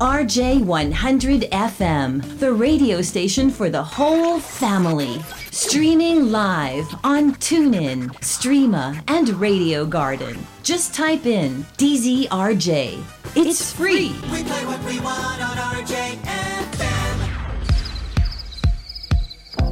RJ100 FM, the radio station for the whole family. Streaming live on TuneIn, Streema, and Radio Garden. Just type in DZRJ. It's free. We play what we want on RJFM.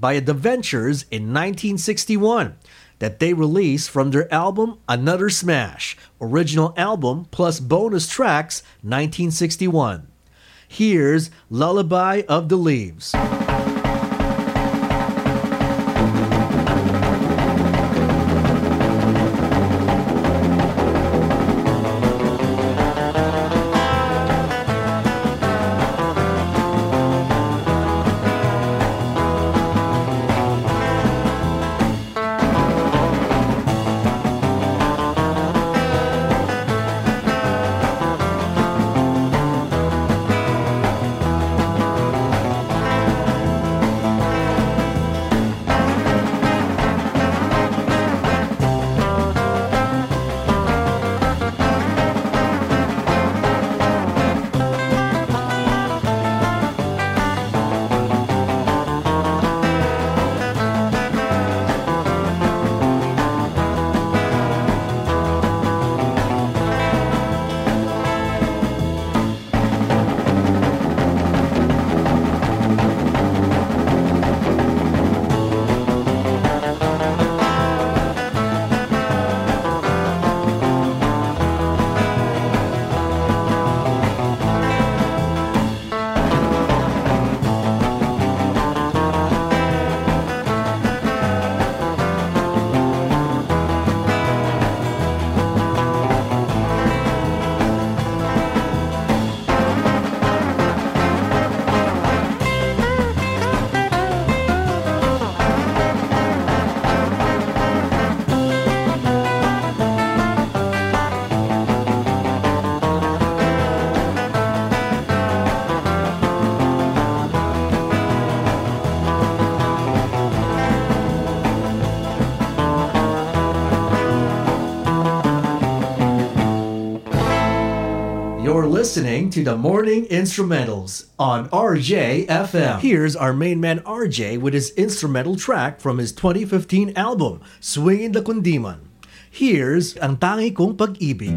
by The Ventures in 1961 that they released from their album Another Smash, original album plus bonus tracks 1961. Here's Lullaby of the Leaves. Listening to the Morning Instrumentals on RJFM. Here's our main man RJ with his instrumental track from his 2015 album, Swingin' the Kundiman. Here's Ang Tangi Kong Pag-ibig.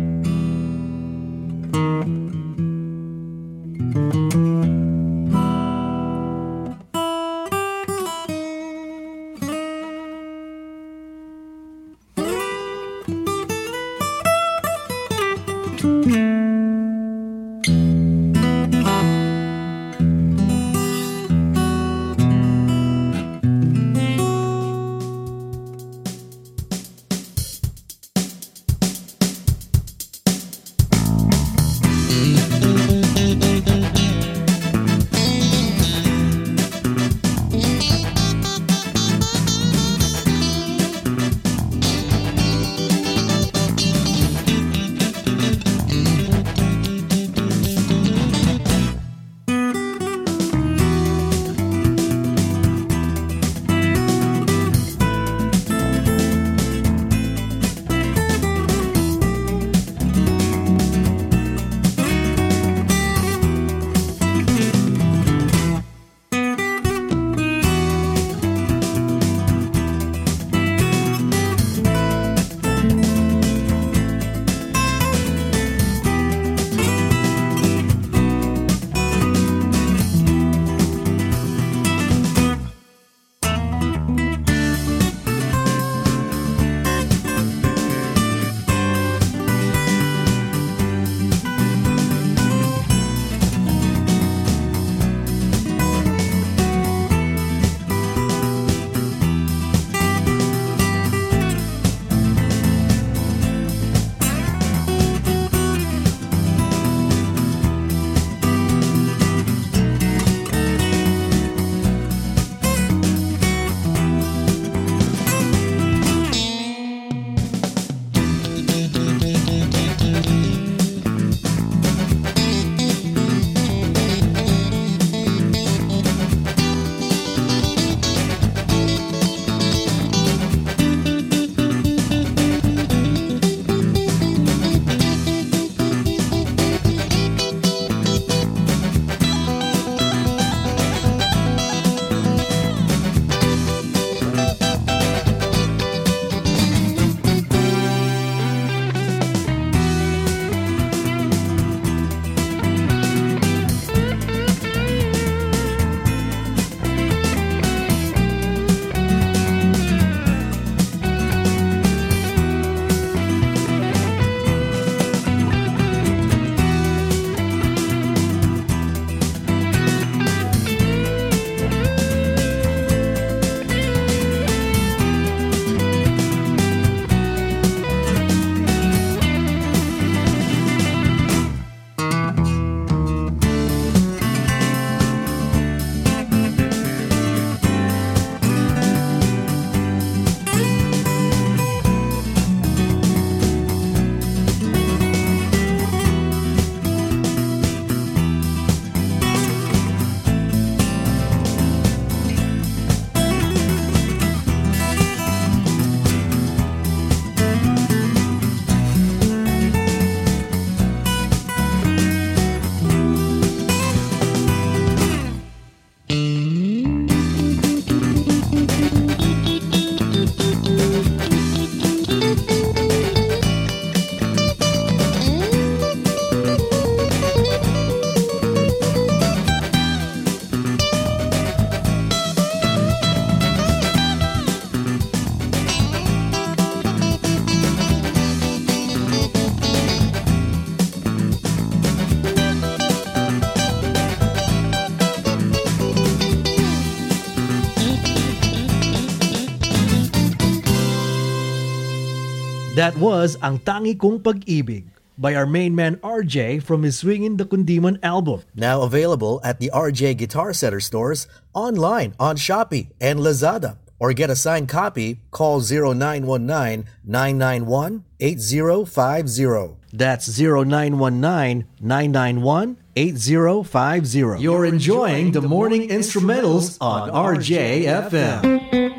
Was Ang Tangi Kong Pag-ibig by our main man RJ from his Swingin' the Kundiman album. Now available at the RJ Guitar Center stores, online on Shopee and Lazada. Or get a signed copy, call 0919-991-8050. That's 0919-991-8050. You're enjoying the morning instrumentals on RJFM.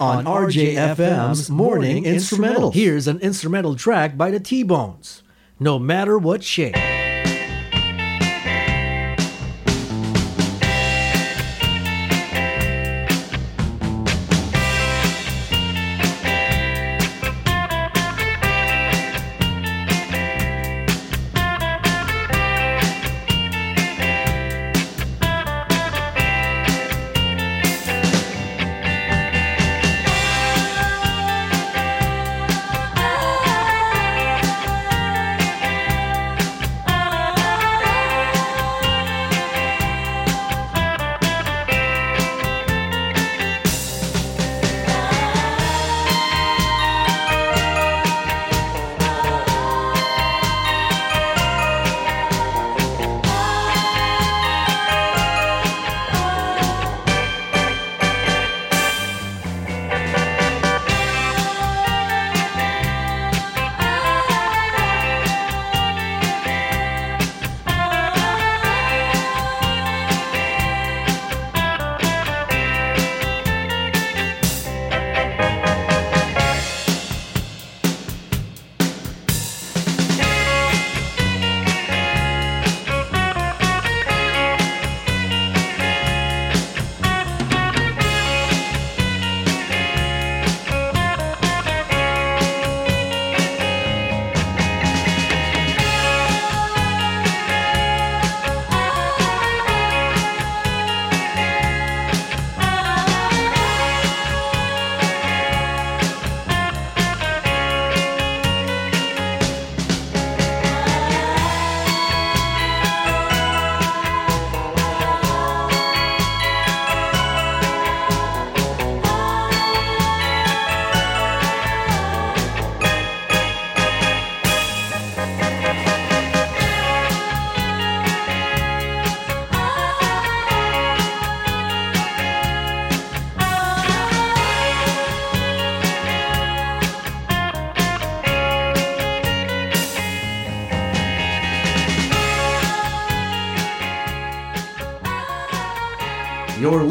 On RJFM's Morning Instrumental. Here's an instrumental track by the T-Bones. No matter what shape.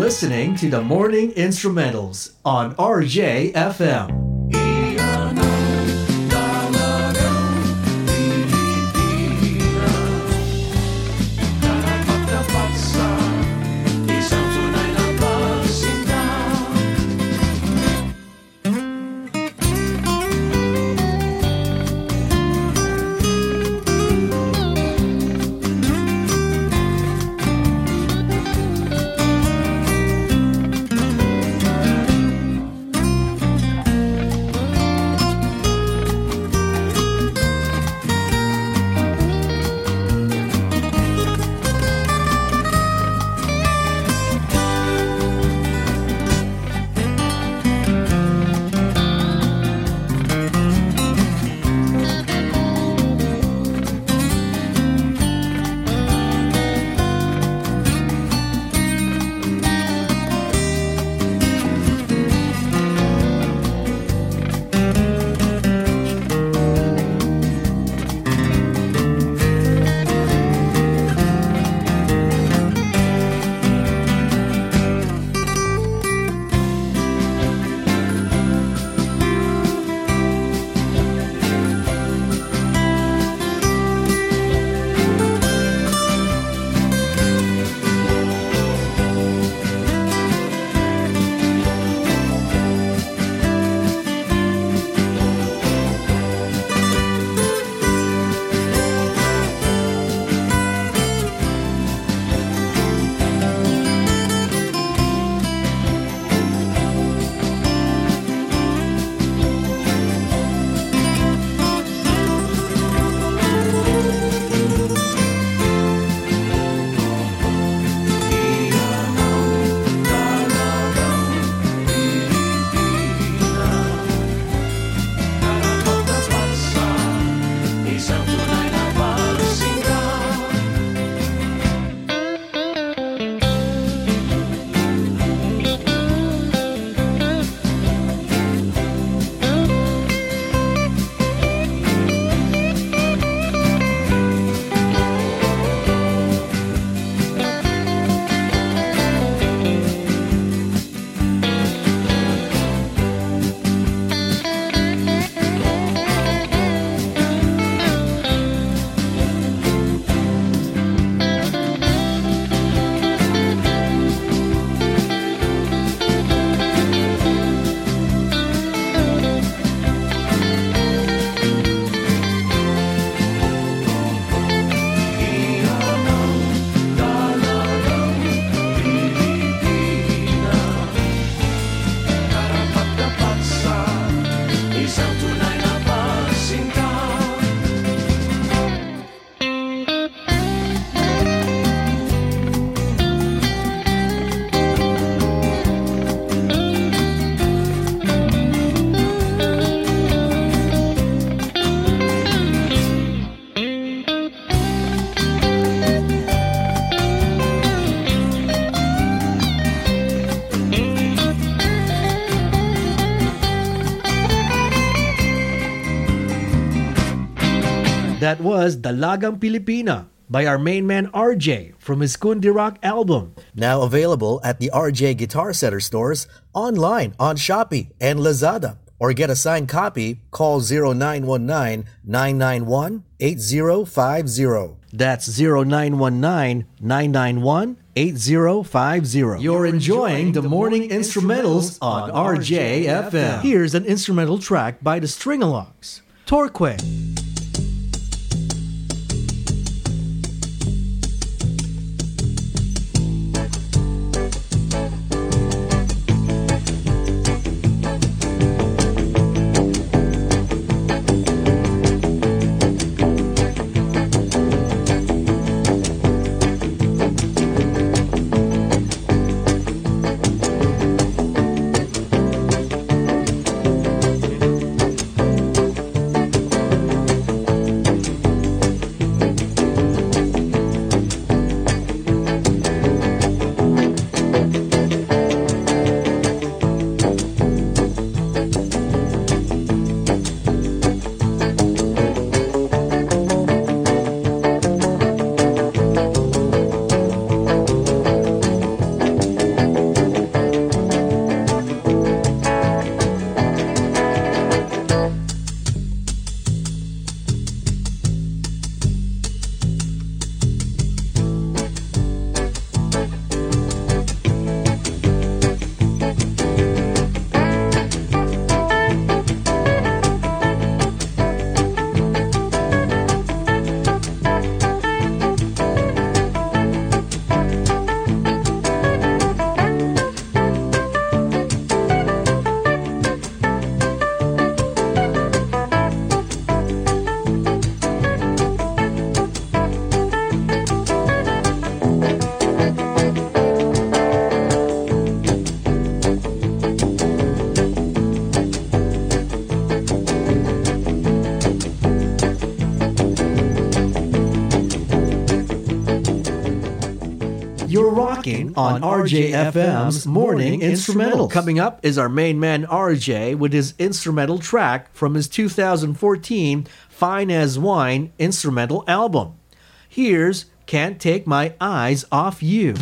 Listening to the Morning Instrumentals on RJFM. That was Dalagang Pilipina by our main man RJ from his Kundi Rock album. Now available at the RJ Guitar Center stores, online on Shopee and Lazada. Or get a signed copy, call 0919-991-8050. That's 0919-991-8050. You're enjoying the morning instrumentals on RJFM. Here's an instrumental track by the String-A-Longs. Torque. Rocking on RJFM's Morning Instrumental. Coming up is our main man RJ with his instrumental track from his 2014 Fine as Wine instrumental album. Here's Can't Take My Eyes Off You.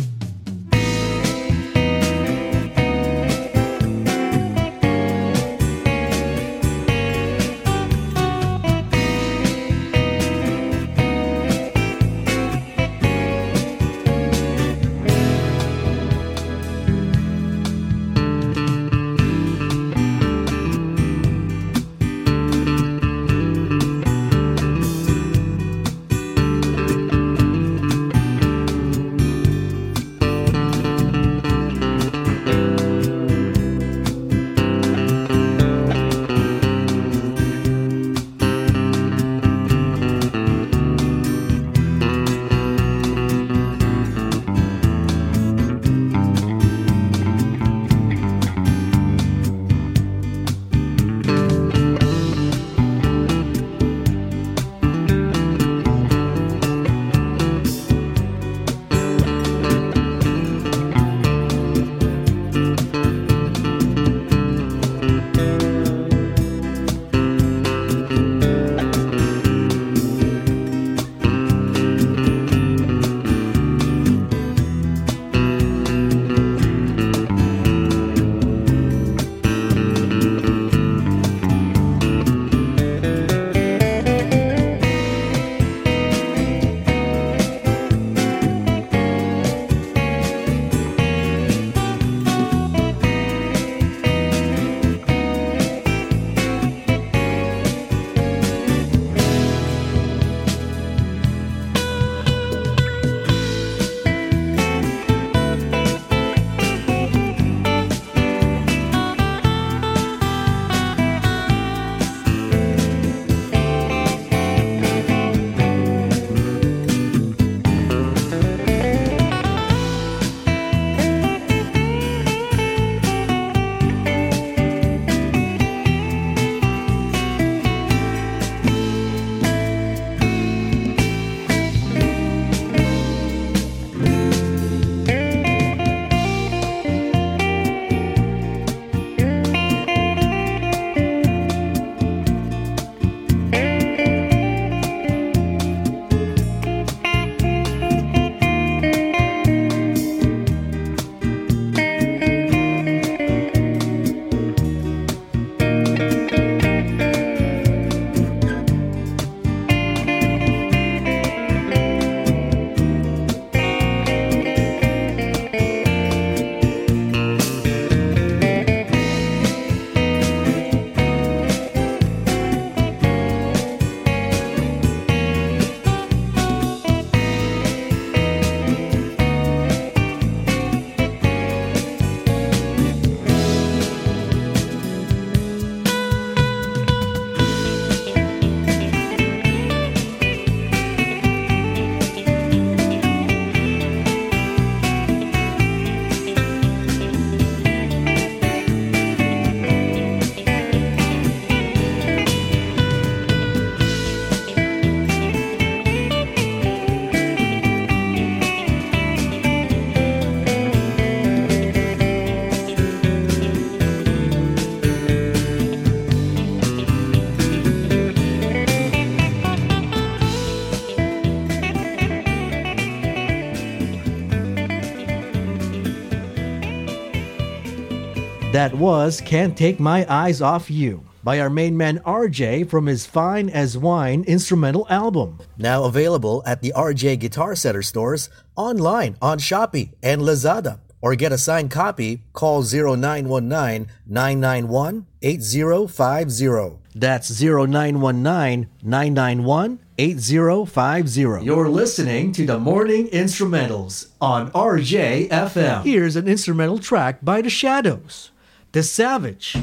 That was Can't Take My Eyes Off You by our main man RJ from his Fine as Wine instrumental album. Now available at the RJ Guitar Center stores, online on Shopee and Lazada. Or get a signed copy, call 0919 991 8050. That's 0919 991 8050. You're listening to the Morning Instrumentals on RJFM. Here's an instrumental track by The Shadows, The Savage.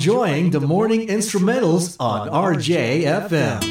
Enjoying the morning instrumentals on RJFM.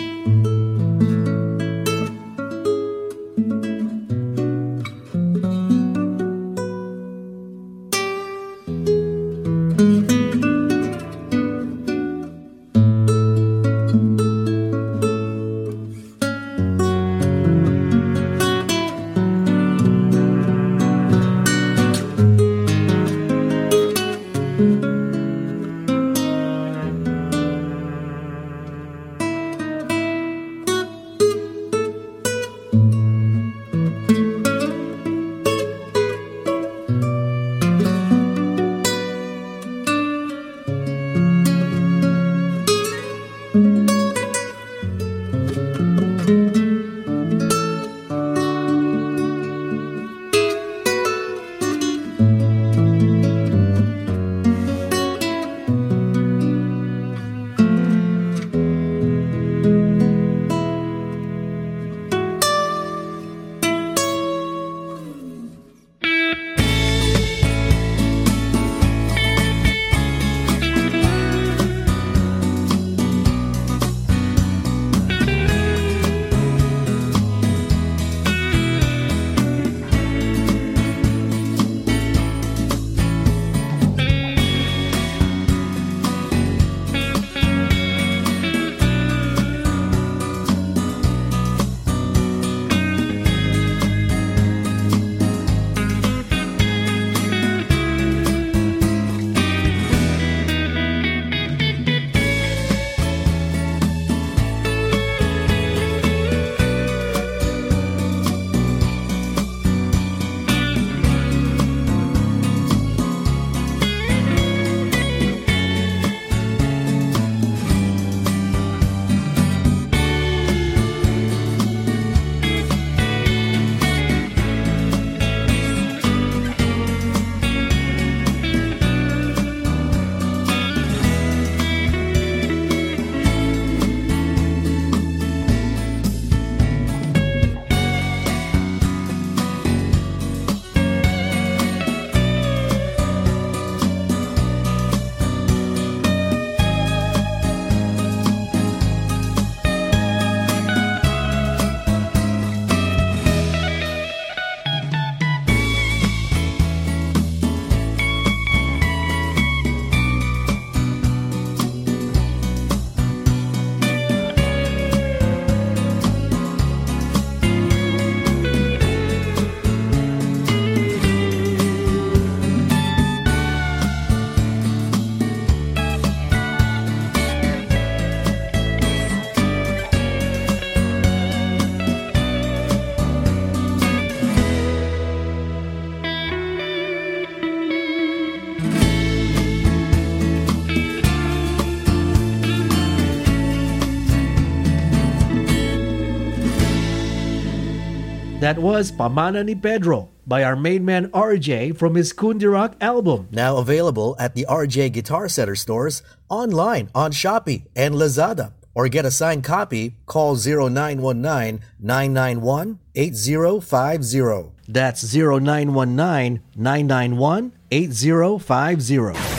That was Pamana ni Pedro by our main man RJ from his Kundi Rock album. Now available at the RJ Guitar Center stores, online on Shopee and Lazada. Or get a signed copy, call 0919 991 8050. That's 0919 991 8050.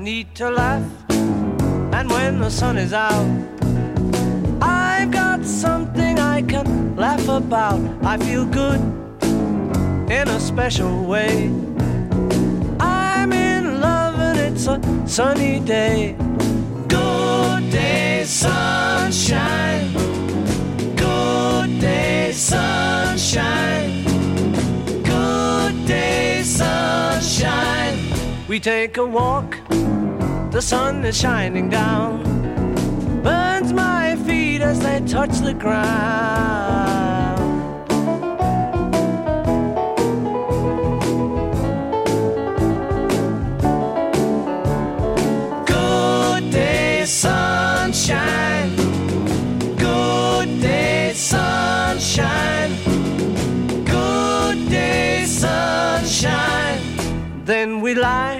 need to laugh. And when the sun is out, I've got something I can laugh about. I feel good in a special way. I'm in love and it's a sunny day. Good day, sunshine. Good day, sunshine. Good day, sunshine. We take a walk, the sun is shining down, burns my feet as they touch the ground. Good day, sunshine. Good day, sunshine. Good day, sunshine. Then we lie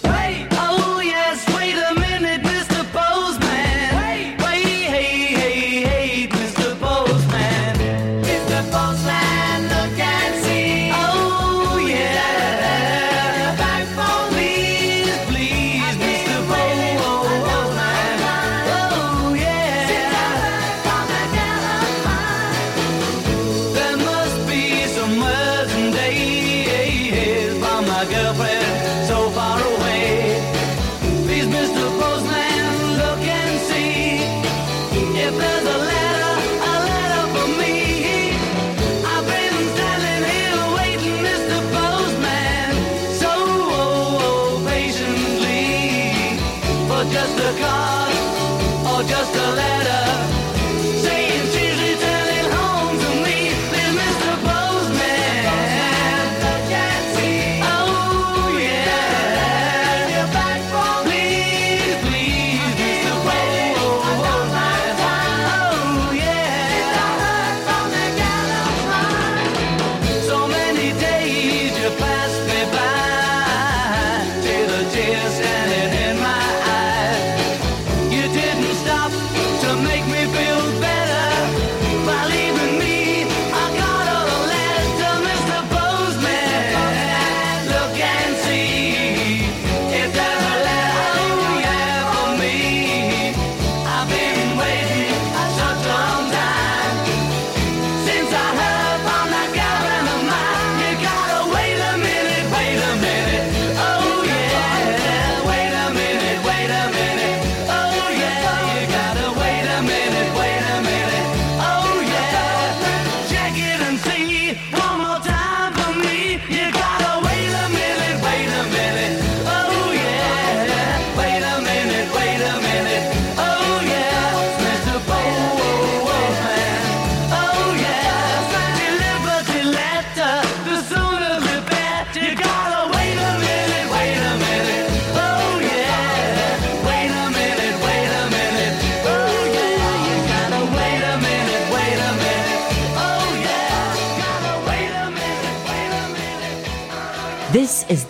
girlfriend.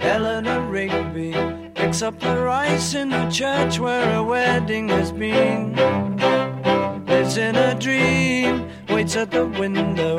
Eleanor Rigby picks up the rice in the church where a wedding has been. Lives in a dream, waits at the window,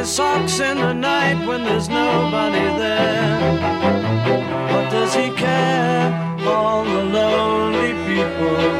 his socks in the night when there's nobody there. What does he care? All the lonely people.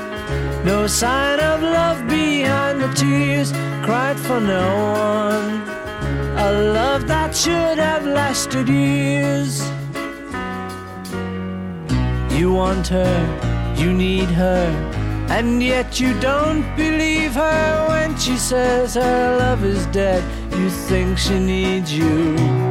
No sign of love behind the tears cried for no one. A love that should have lasted years. You want her, you need her, and yet you don't believe her when she says her love is dead. You think she needs you.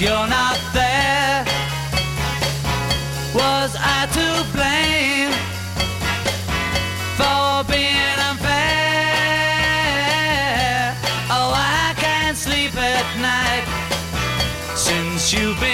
You're not there. Was I to blame for being unfair? Oh, I can't sleep at night since you've been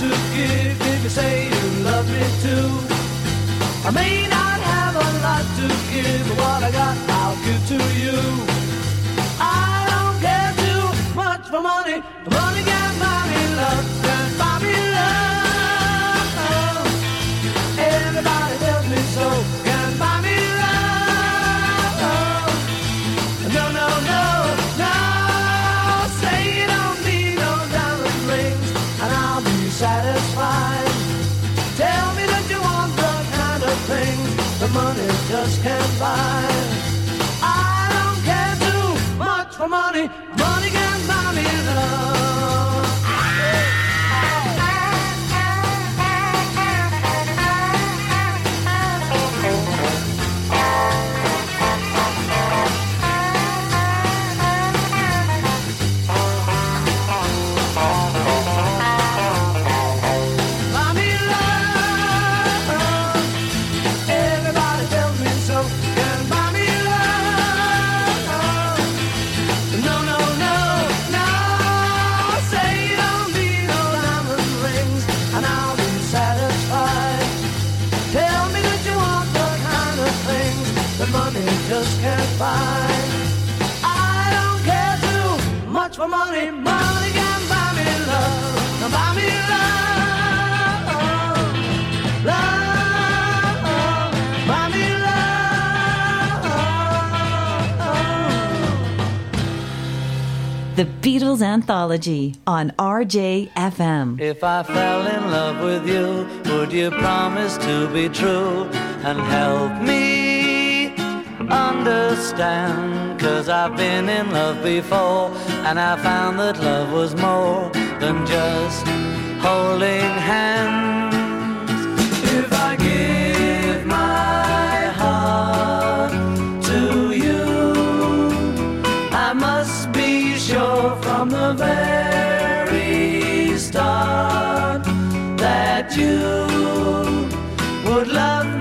to give if you say you love me too. I may not have a lot to give, but what I got I'll give to you. I don't care too much for money, money can buy me love, can buy me The Beatles Anthology on RJFM. If I fell in love with you, would you promise to be true and help me understand? Cause I've been in love before and I found that love was more than just holding hands. If I give from the very start that you would love me.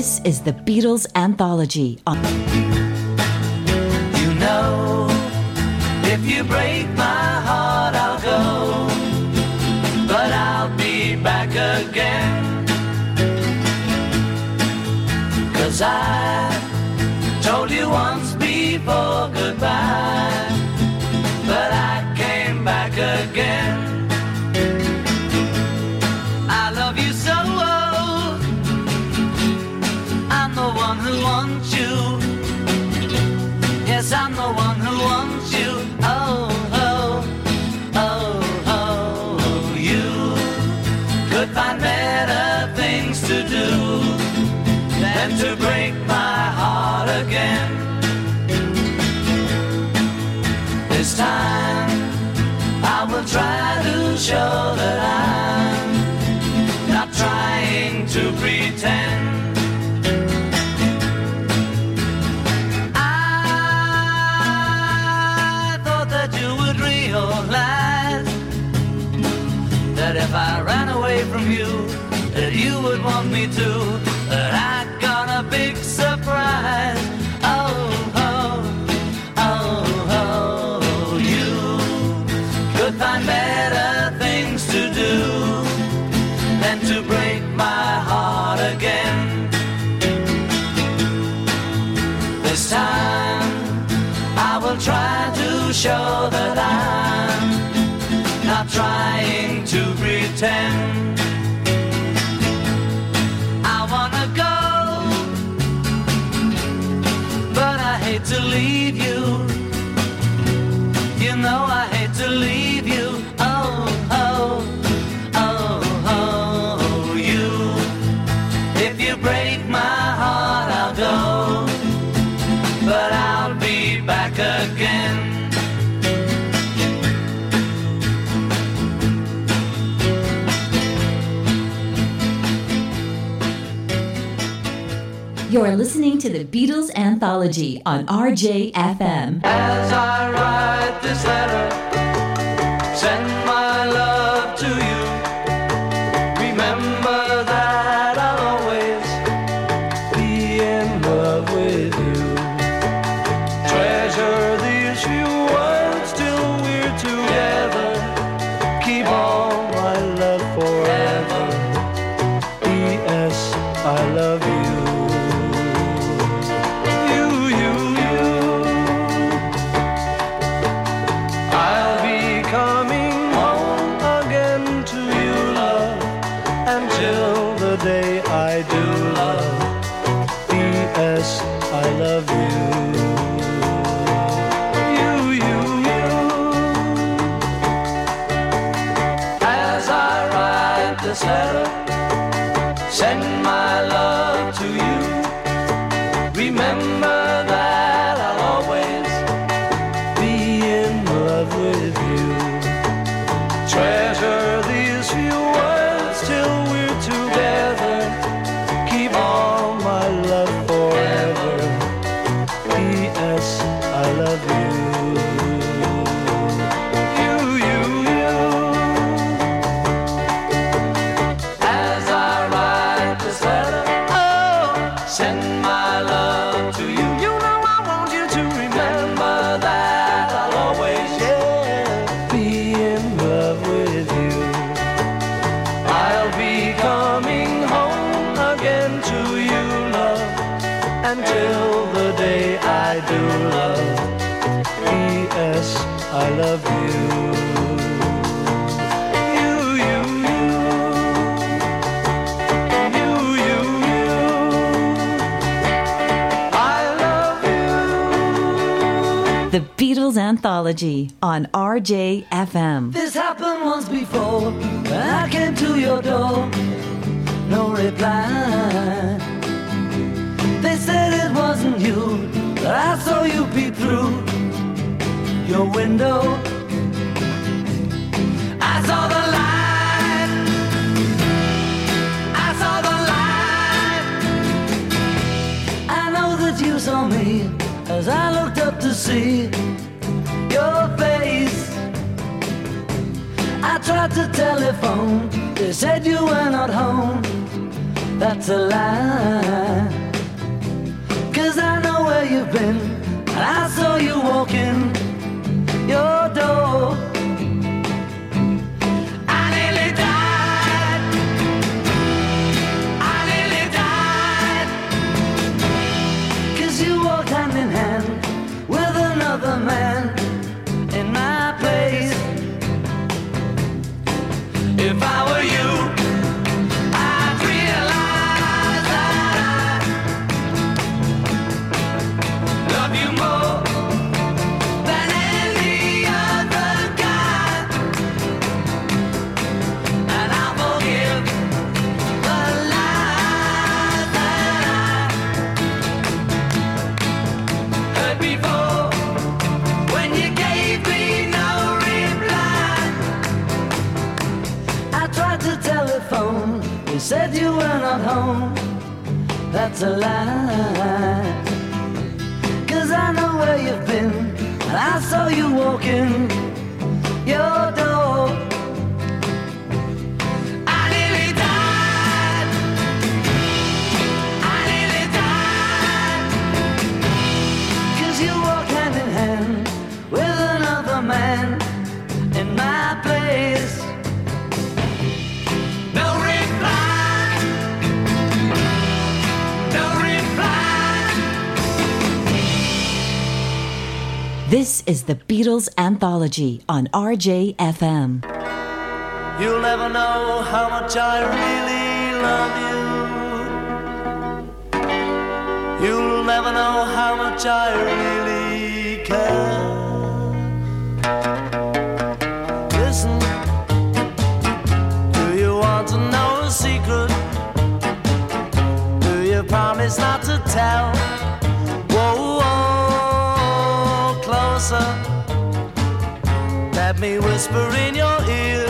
This is the Beatles Anthology on. You know, if you break my heart, I'll go. But I'll be back again. Cause I told you once before goodbye. But I came back again. Yes, I'm the one who wants you. Oh, oh, oh, oh, oh. You could find better things to do than to break my heart again. This time I will try to show that I'm not trying to pretend. if I ran away from you, that you would want me to. are listening to the Beatles Anthology on RJFM. As I write this letter, Anthology on RJFM. This happened once before. I came to your door, no reply. They said it wasn't you, but I saw you peep through your window. I saw the light. you saw me as I looked up to see tried to telephone. They said you were not home. That's a lie. Cause I know where you've been. And I saw you walking your door. Not home, that's a lie. Cause I know where you've been, and I saw you walking This is the Beatles Anthology on RJFM. You'll never know how much I really love you. You'll never know how much I really care. Listen, do you want to know a secret? Do you promise not to tell? Closer. Let me whisper in your ear.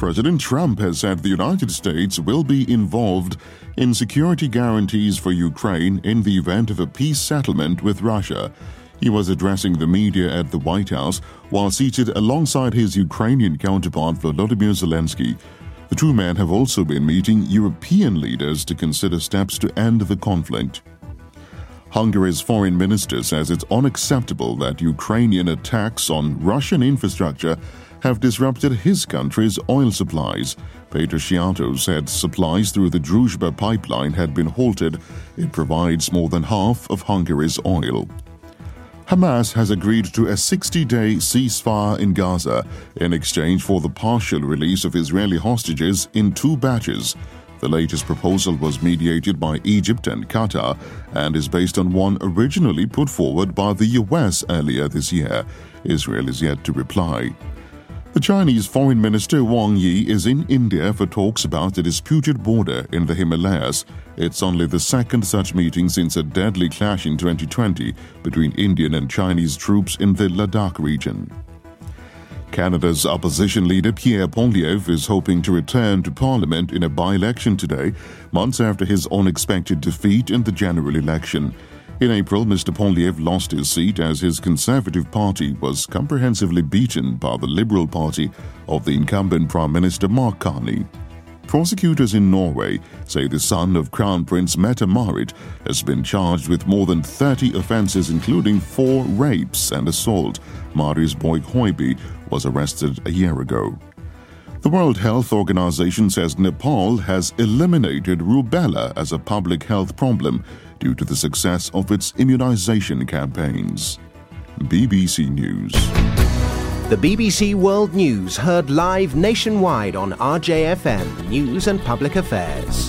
President Trump has said the United States will be involved in security guarantees for Ukraine in the event of a peace settlement with Russia. He was addressing the media at the White House while seated alongside his Ukrainian counterpart Volodymyr Zelensky. The two men have also been meeting European leaders to consider steps to end the conflict. Hungary's foreign minister says it's unacceptable that Ukrainian attacks on Russian infrastructure have disrupted his country's oil supplies. Peter Szijjártó said supplies through the Druzhba pipeline had been halted. It provides more than half of Hungary's oil. Hamas has agreed to a 60 day ceasefire in Gaza in exchange for the partial release of Israeli hostages in two batches. The latest proposal was mediated by Egypt and Qatar and is based on one originally put forward by the US earlier this year. Israel is yet to reply. The Chinese Foreign Minister Wang Yi is in India for talks about the disputed border in the Himalayas. It's only the second such meeting since a deadly clash in 2020 between Indian and Chinese troops in the Ladakh region. Canada's opposition leader Pierre Poilievre is hoping to return to parliament in a by election today, months after his unexpected defeat in the general election. In April, Mr. Poilievre lost his seat as his Conservative Party was comprehensively beaten by the Liberal Party of the incumbent Prime Minister Mark Carney. Prosecutors in Norway say the son of Crown Prince Mette Marit has been charged with more than 30 offences, including four rapes and assault. Marius Borg Hoiby was arrested a year ago. The World Health Organization says Nepal has eliminated rubella as a public health problem due to the success of its immunization campaigns. BBC News. The BBC World News heard live nationwide on RJFM News and Public Affairs.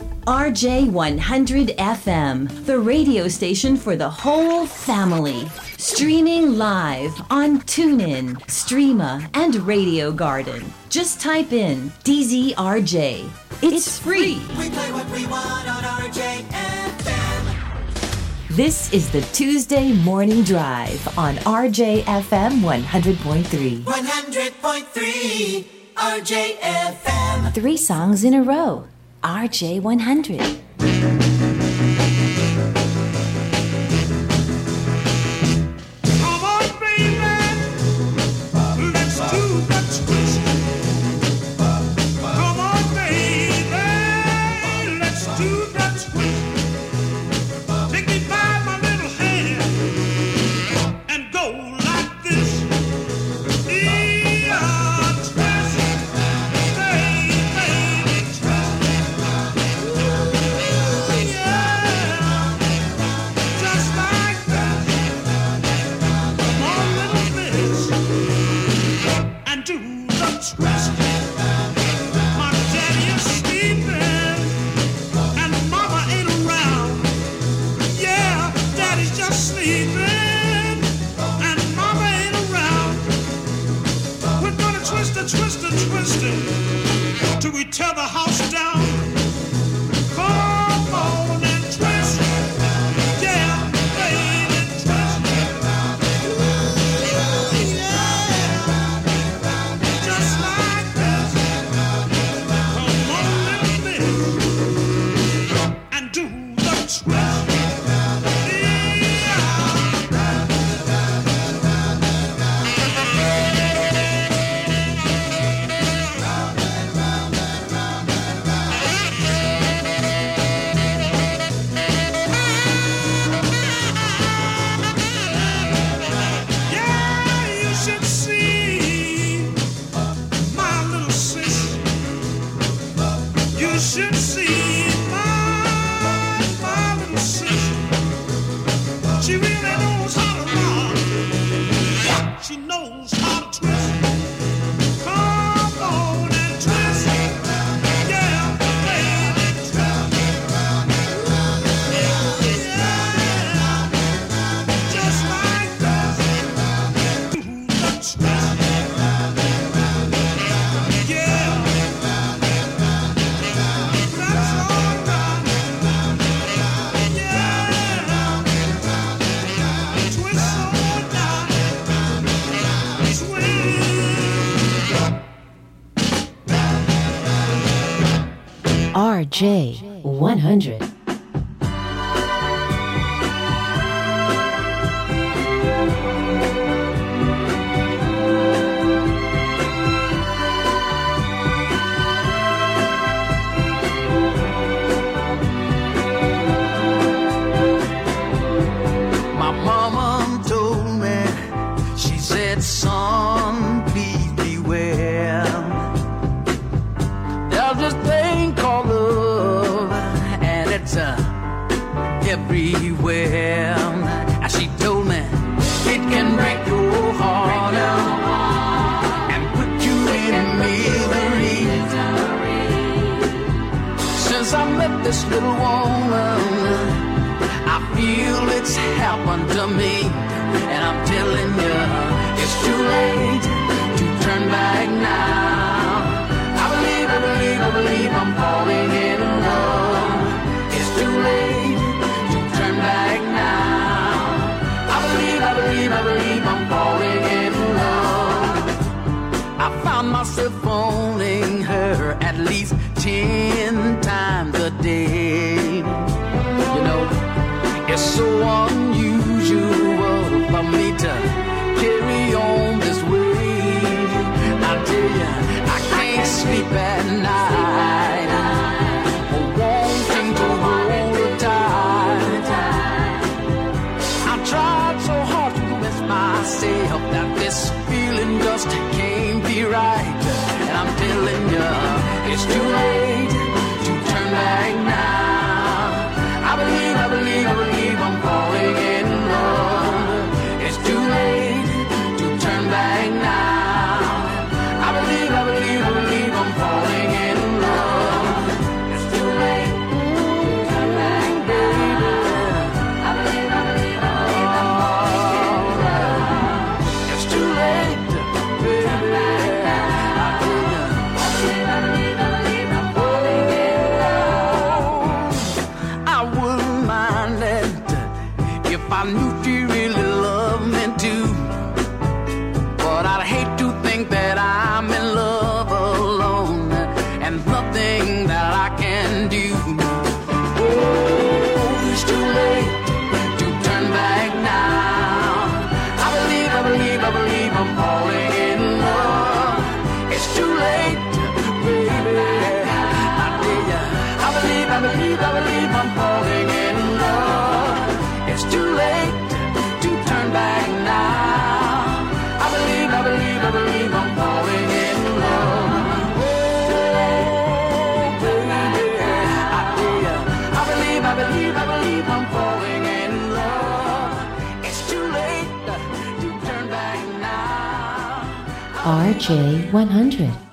RJ100 FM, the radio station for the whole family. Streaming live on TuneIn, Streema, and Radio Garden. Just type in DZRJ. It's free. We play what we want on RJFM. This is the Tuesday Morning Drive on RJFM 100.3. 100.3 RJFM. Three songs in a row. RJ100. J100. I knew you. J100.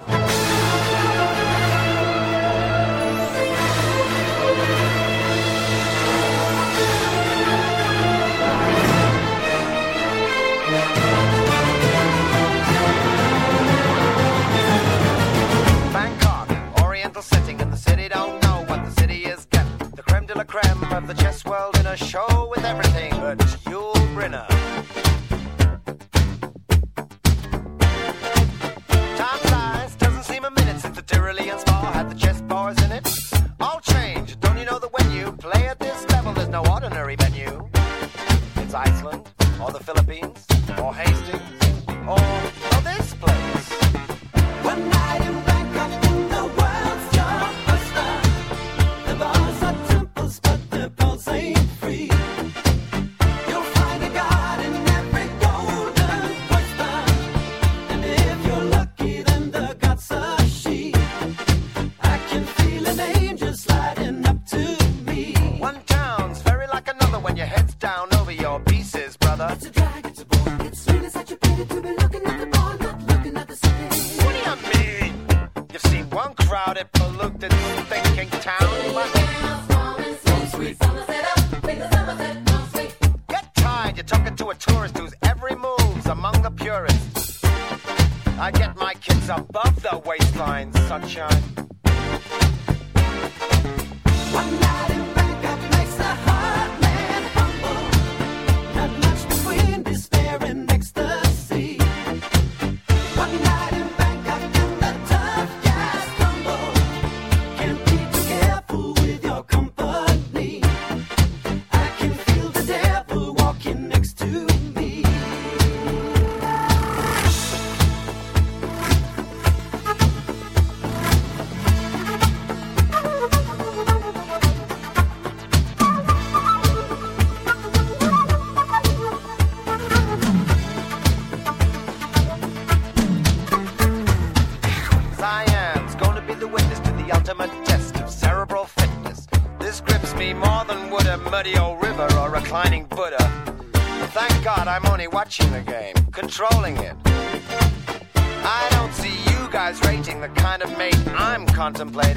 watching the game, controlling it. I don't see you guys rating the kind of mate I'm contemplating.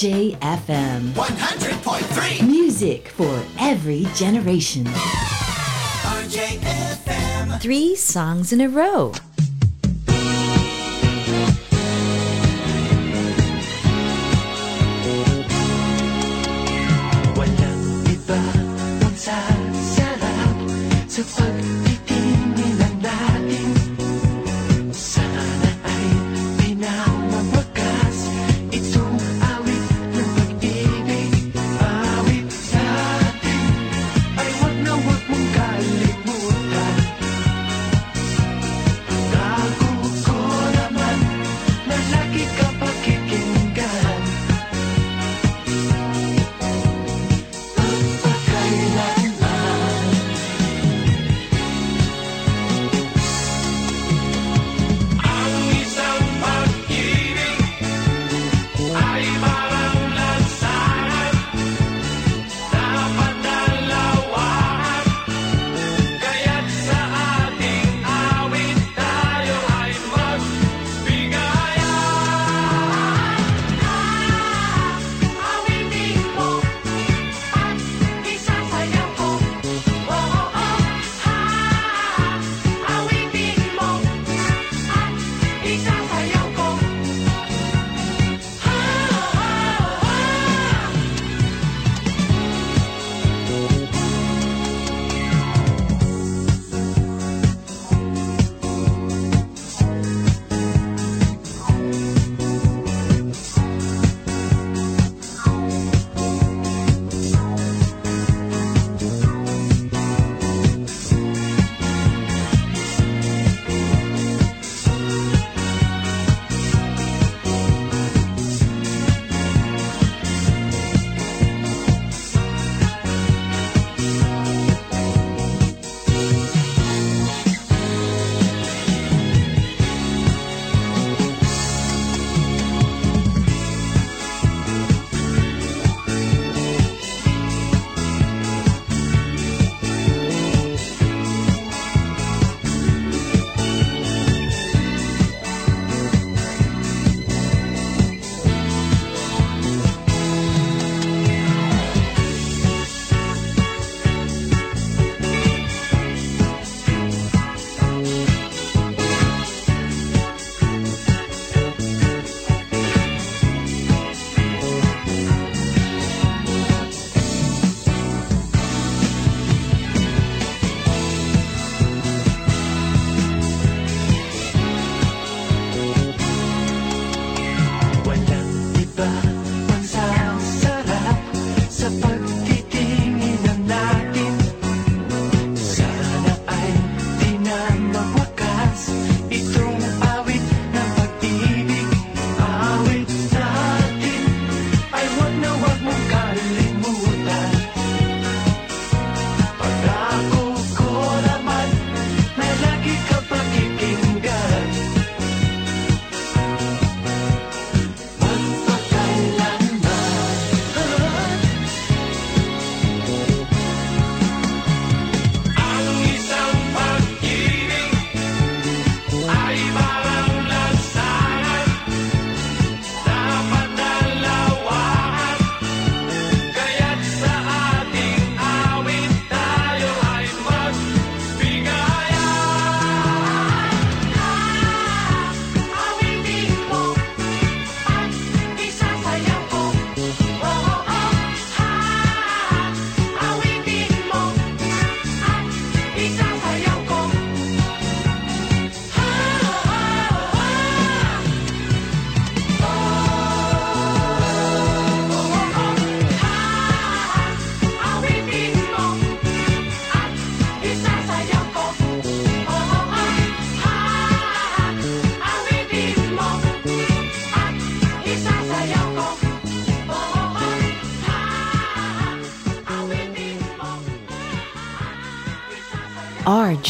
JFM 100.3 Music for every generation. RJFM. Three songs in a row.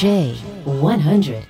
J100.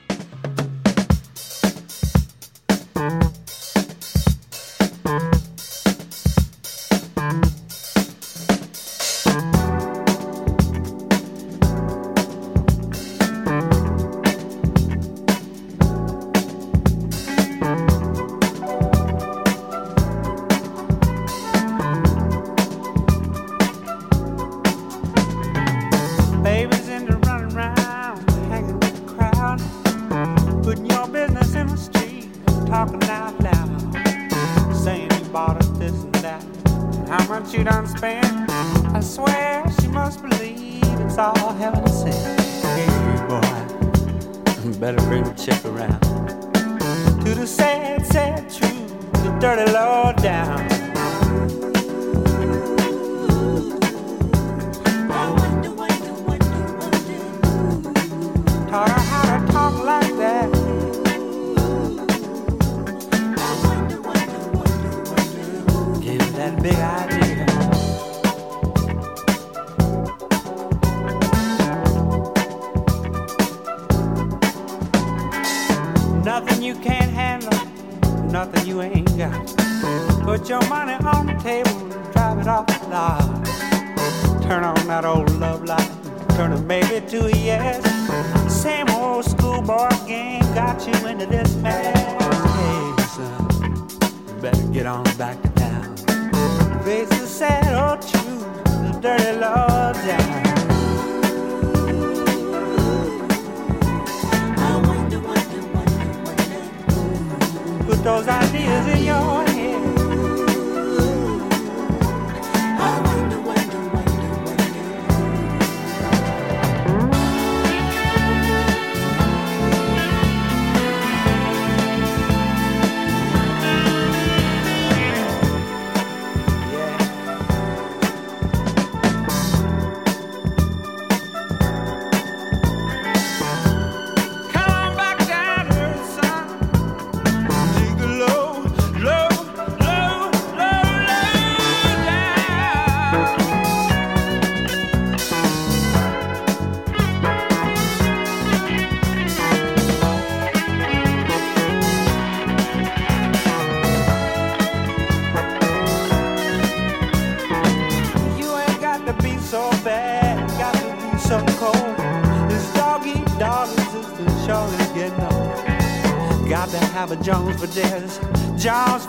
dirty love down. Put those ideas in your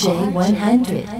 J100.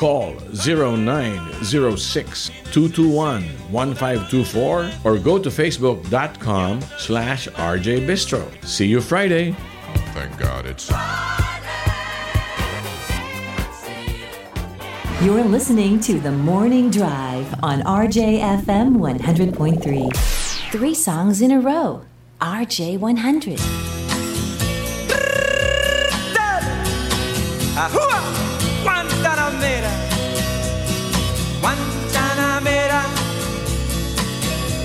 Call 0906 221 1524 or go to facebook.com slash RJ Bistro. See you Friday. Thank God it's. You're listening to The Morning Drive on RJFM 100.3. Three songs in a row. RJ 100.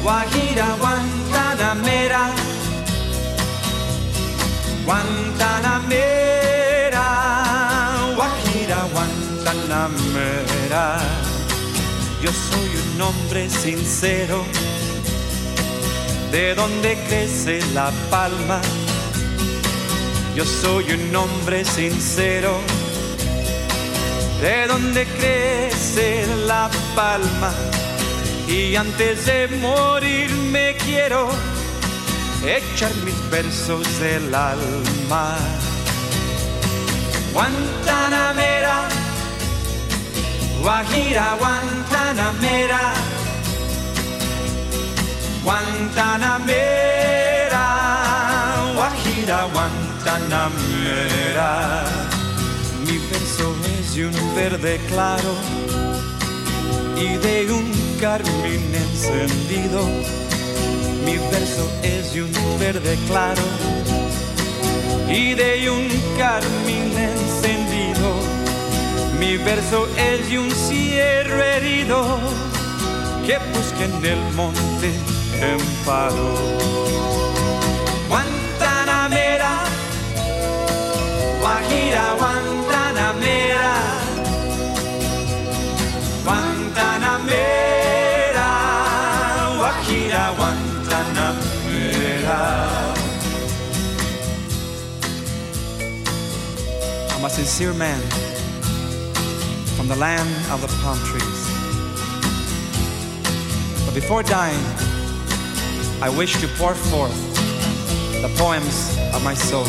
Guajira, Guantanamera, Guantanamera, Guajira, Guantanamera. Yo soy un hombre sincero, de donde crece la palma. Yo soy un hombre sincero, de donde crece la palma. Y antes de morir me quiero echar mis versos del alma. Guantanamera, Guajira, Guantanamera, Guantanamera, Guajira, Guantanamera. Mi verso es de un verde claro y de un carmín encendido. Mi verso es de un verde claro y de un carmín encendido. Mi verso es de un cierro herido que busca en el monte emparo. Guantanamera, Guajira, Guantanamera, sincere man from the land of the palm trees. But before dying, I wish to pour forth the poems of my soul.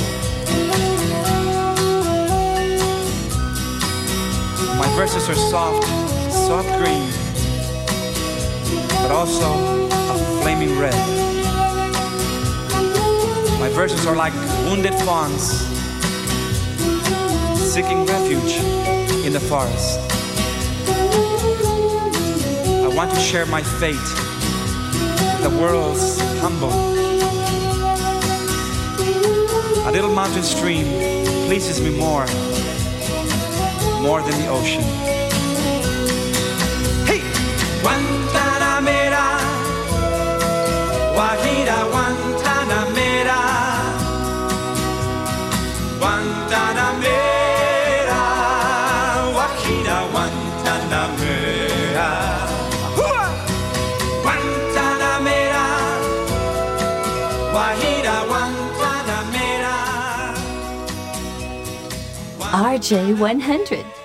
My verses are soft, soft green, but also a flaming red. My verses are like wounded fawns seeking refuge in the forest. I want to share my fate with the world's humble. A little mountain stream pleases me more, more than the ocean. Hey! Guantanamera, RJ100.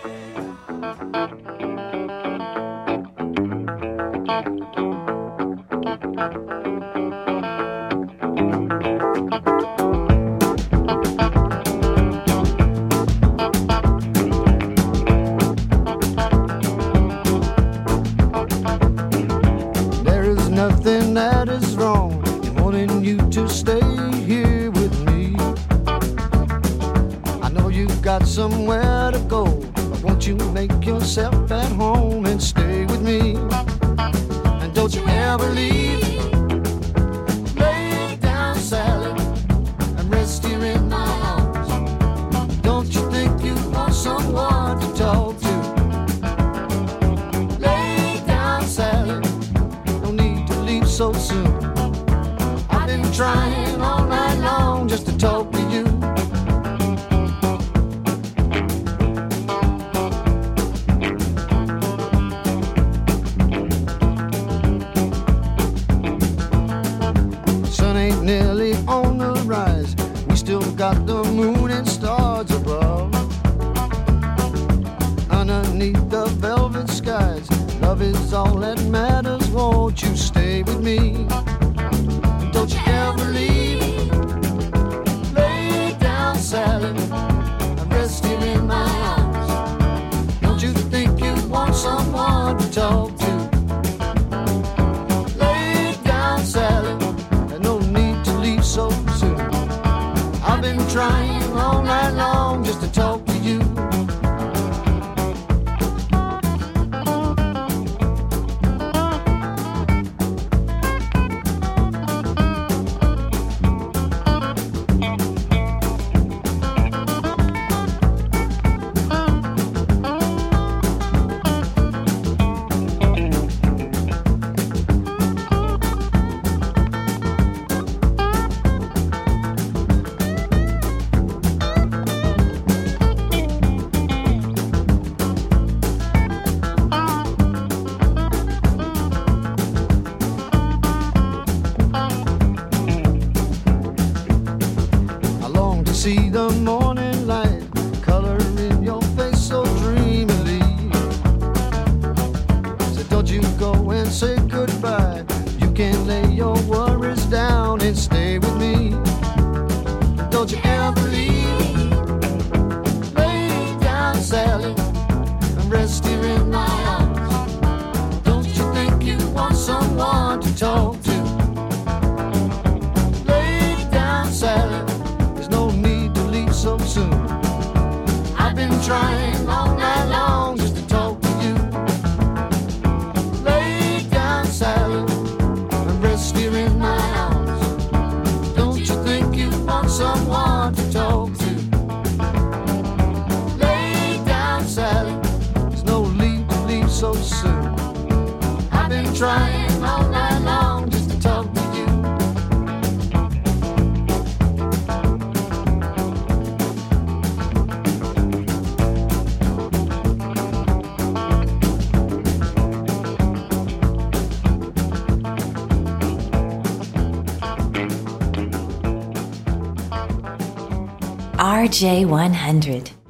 RJ100.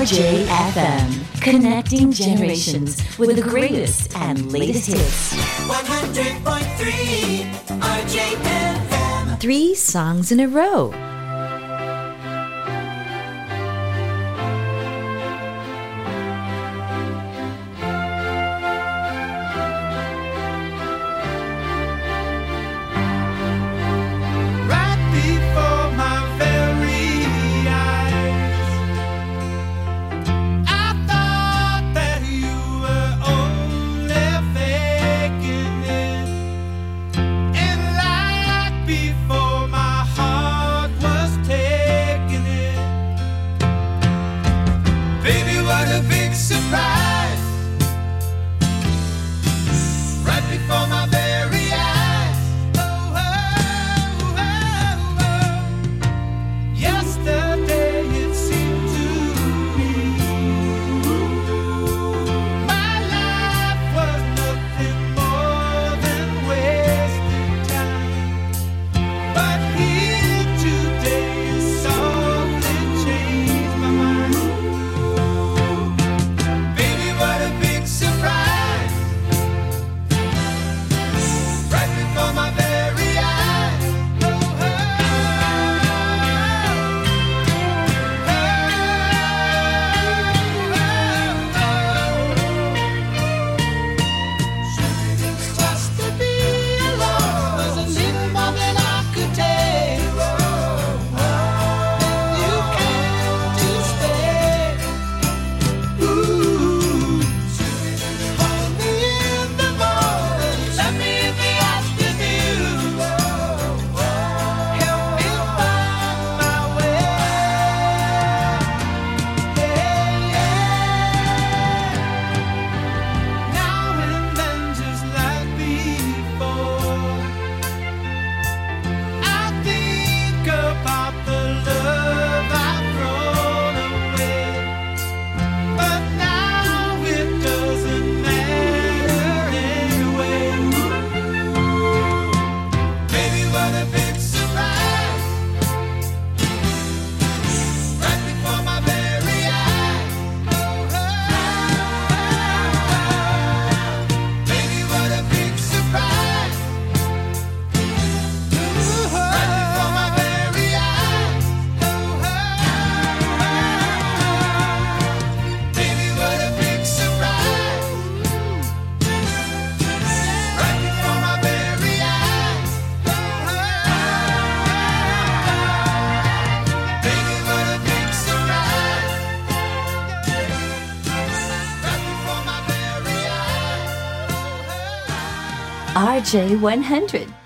RJFM, connecting generations with the greatest and latest hits. 100.3 RJFM. Three songs in a row. J100.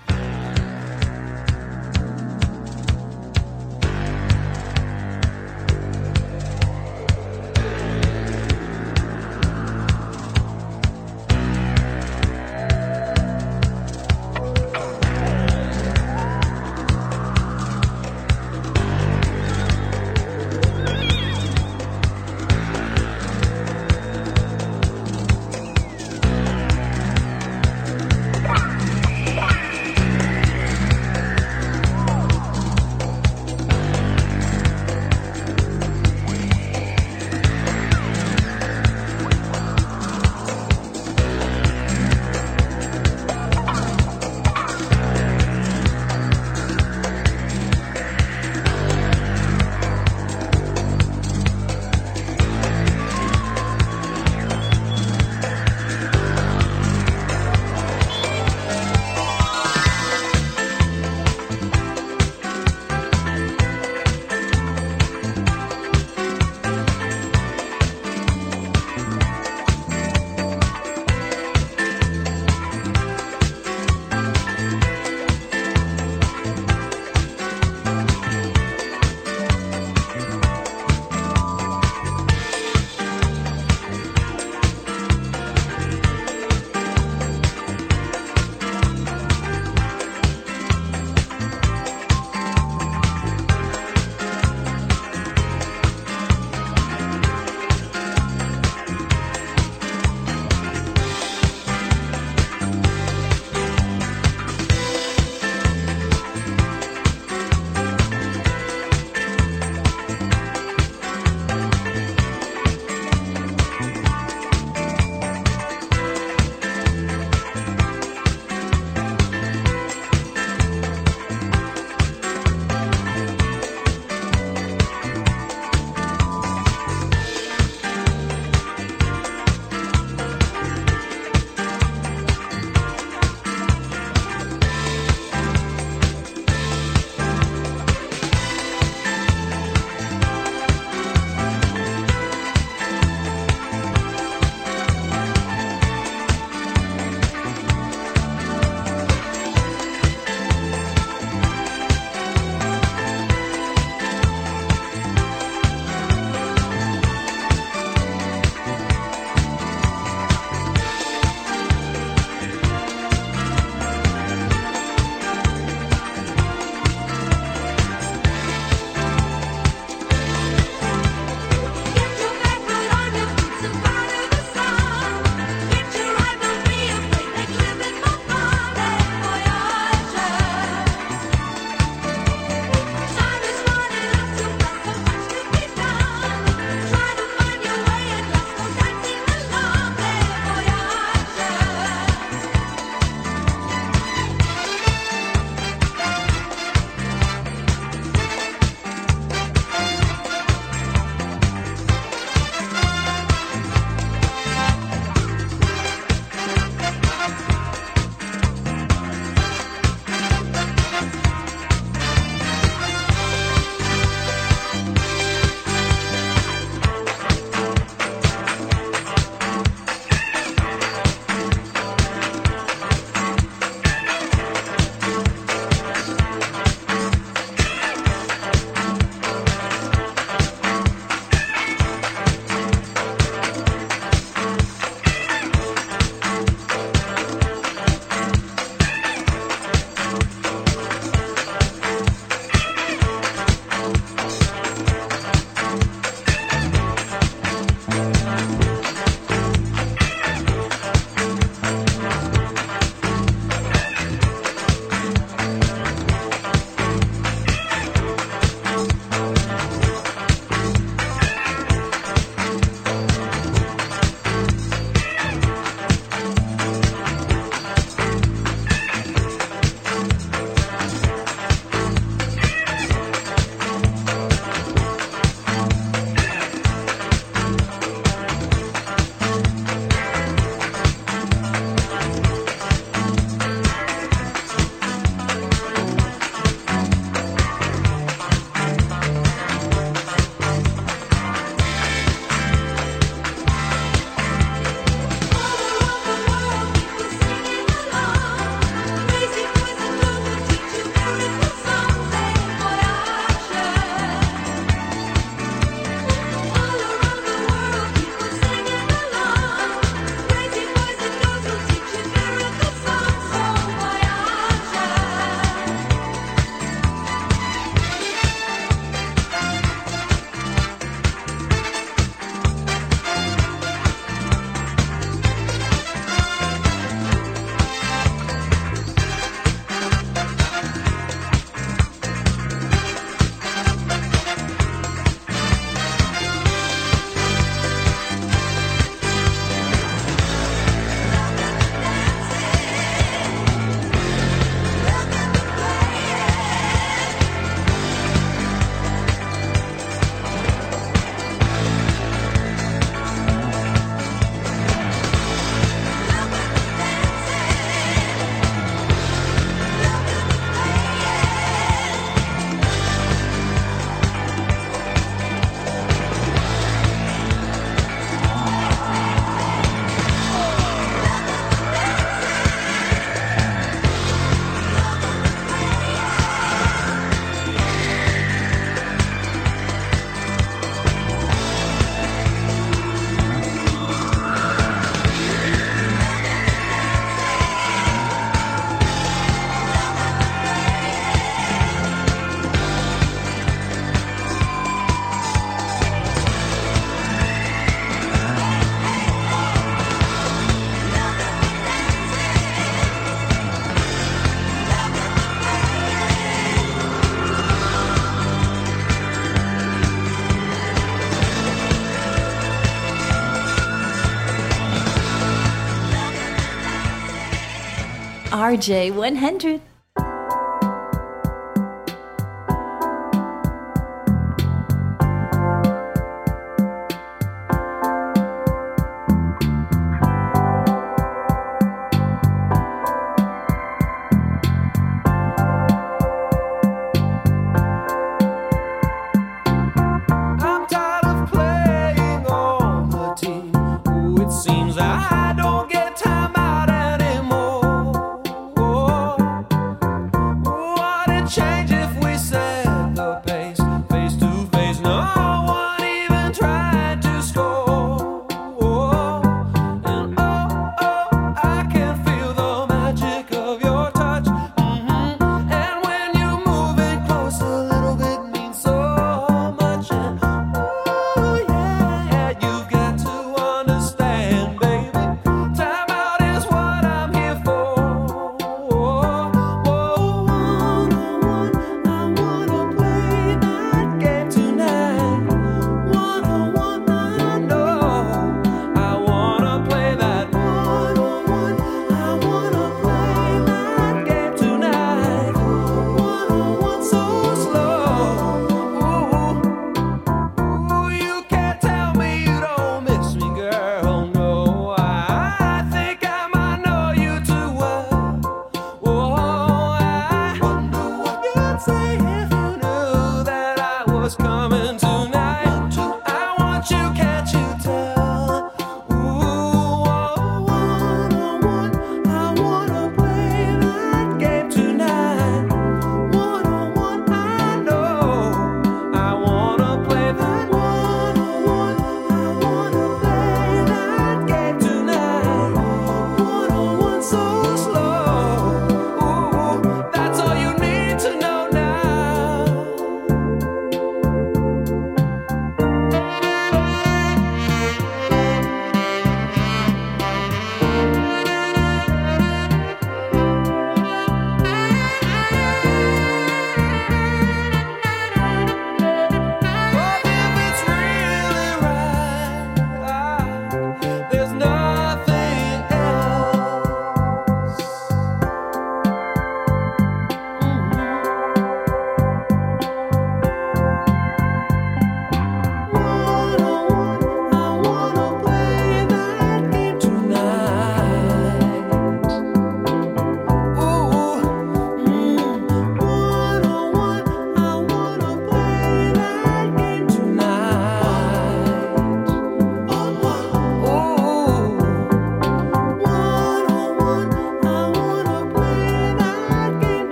RJ100.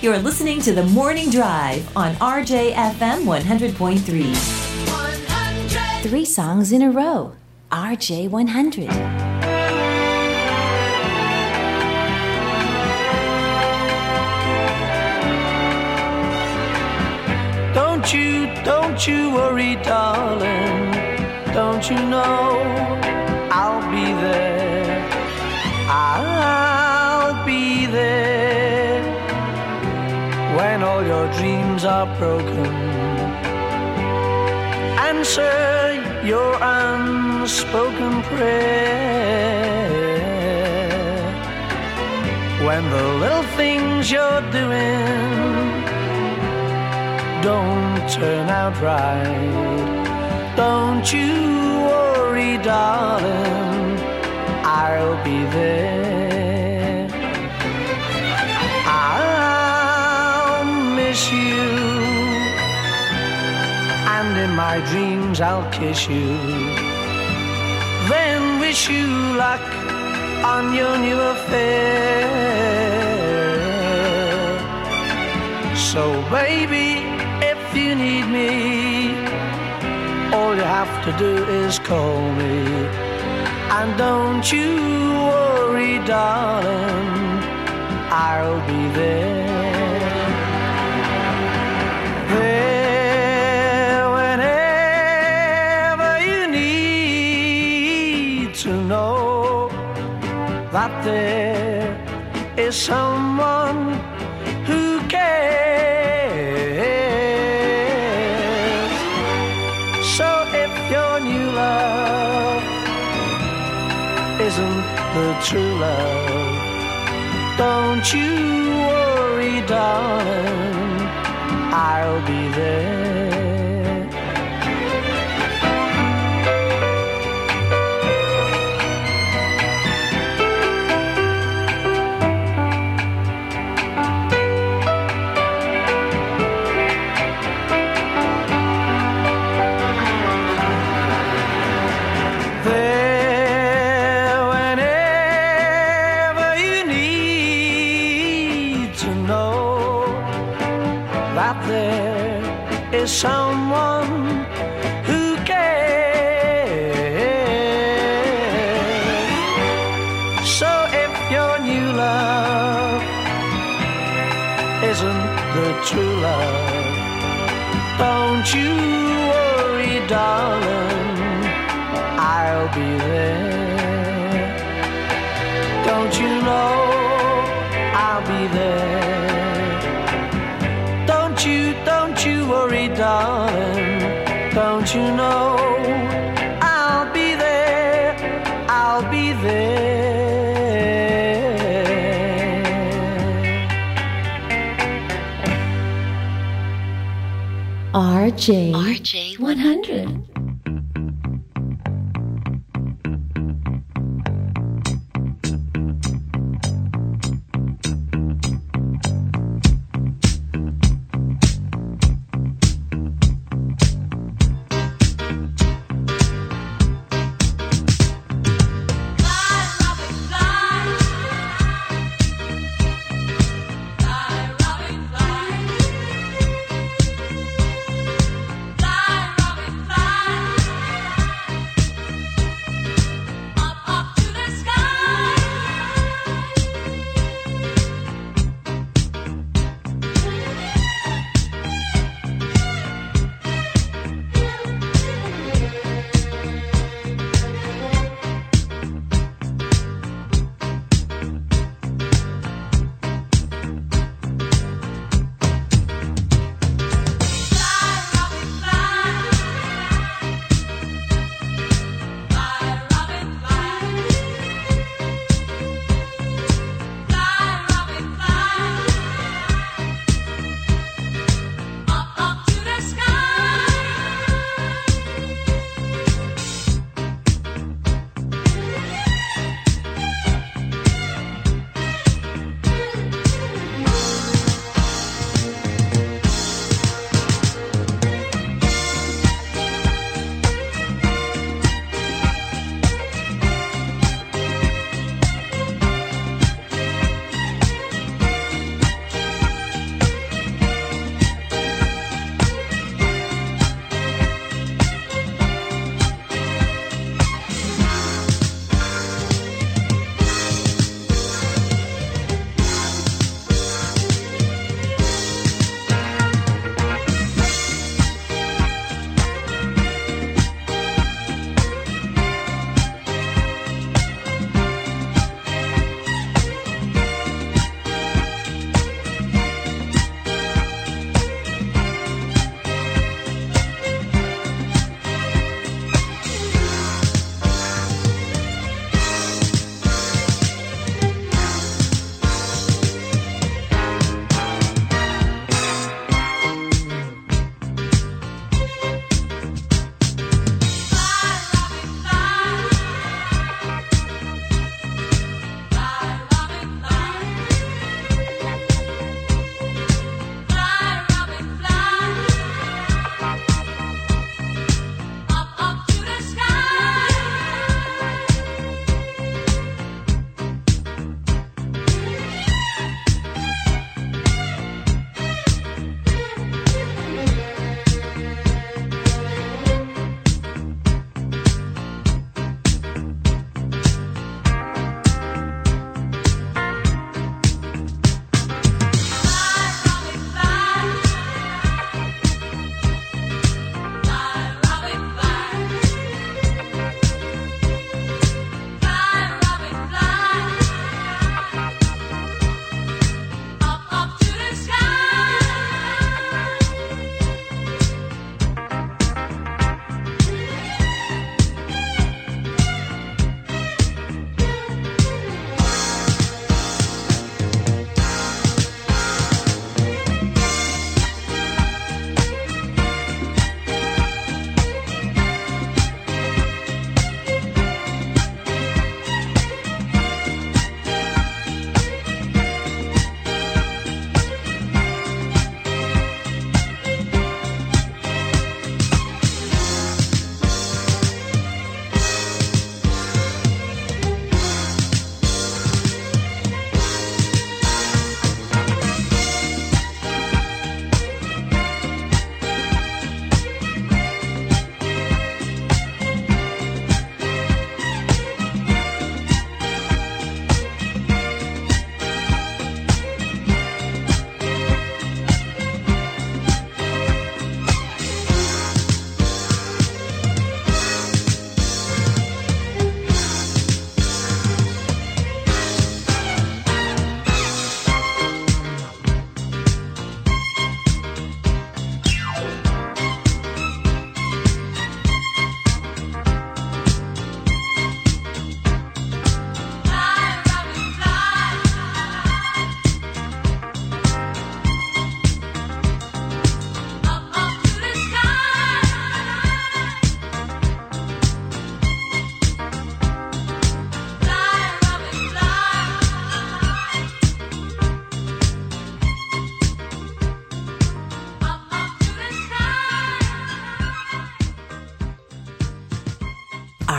You're listening to The Morning Drive on RJFM 100.3. 100. Three songs in a row. RJ 100. Don't you, don't you worry, darling. Don't you know? are broken. Answer your unspoken prayer. When the little things you're doing don't turn out right, don't you worry, darling. I'll be there. My dreams I'll kiss you. Then wish you luck on your new affair. So, baby, if you need me, all you have to do is call me. And don't you worry, darling, I'll be there. That there is someone who cares. So if your new love isn't the true love, RJ.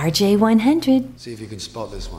RJ100. See if you can spot this one.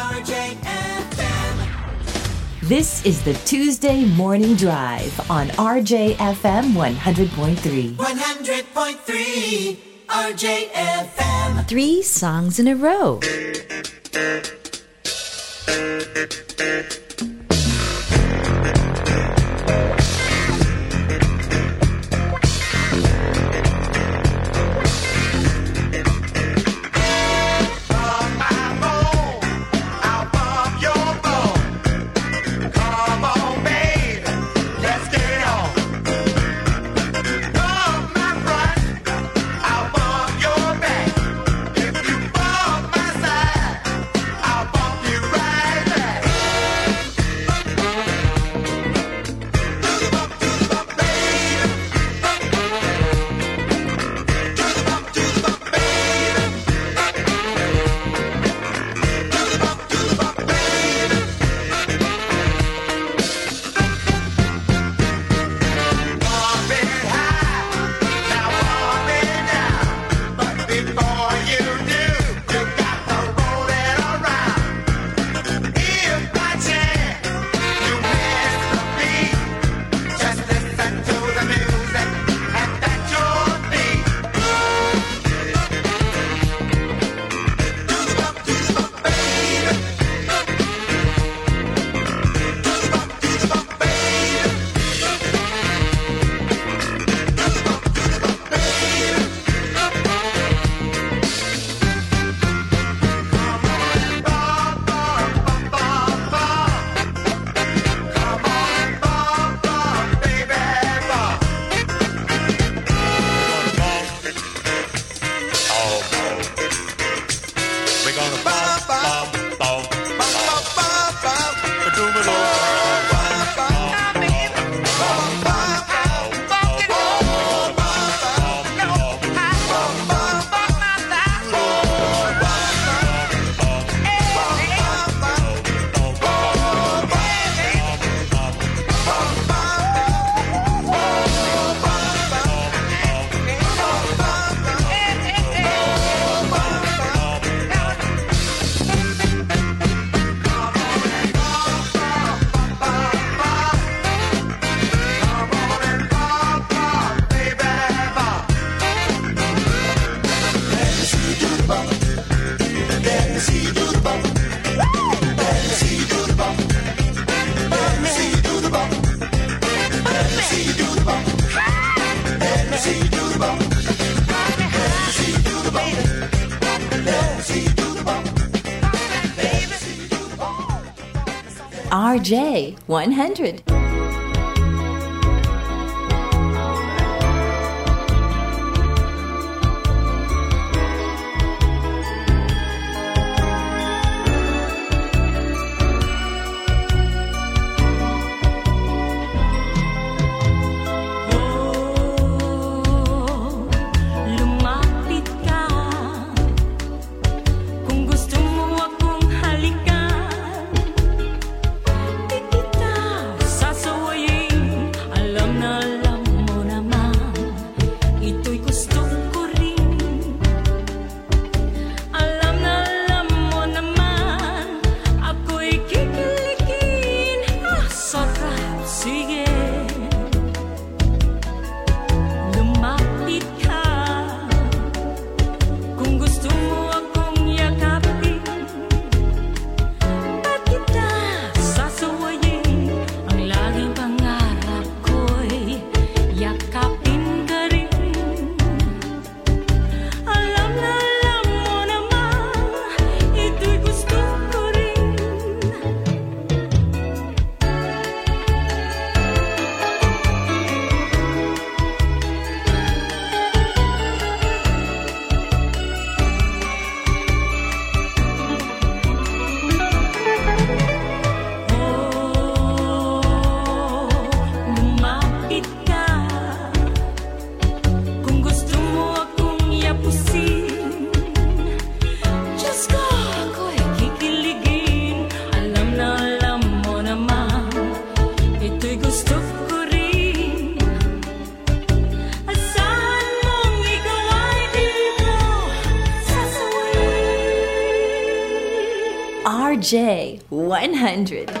This is the Tuesday Morning Drive on RJFM 100.3. 100.3 RJFM. Three songs in a row. RJ100. J100.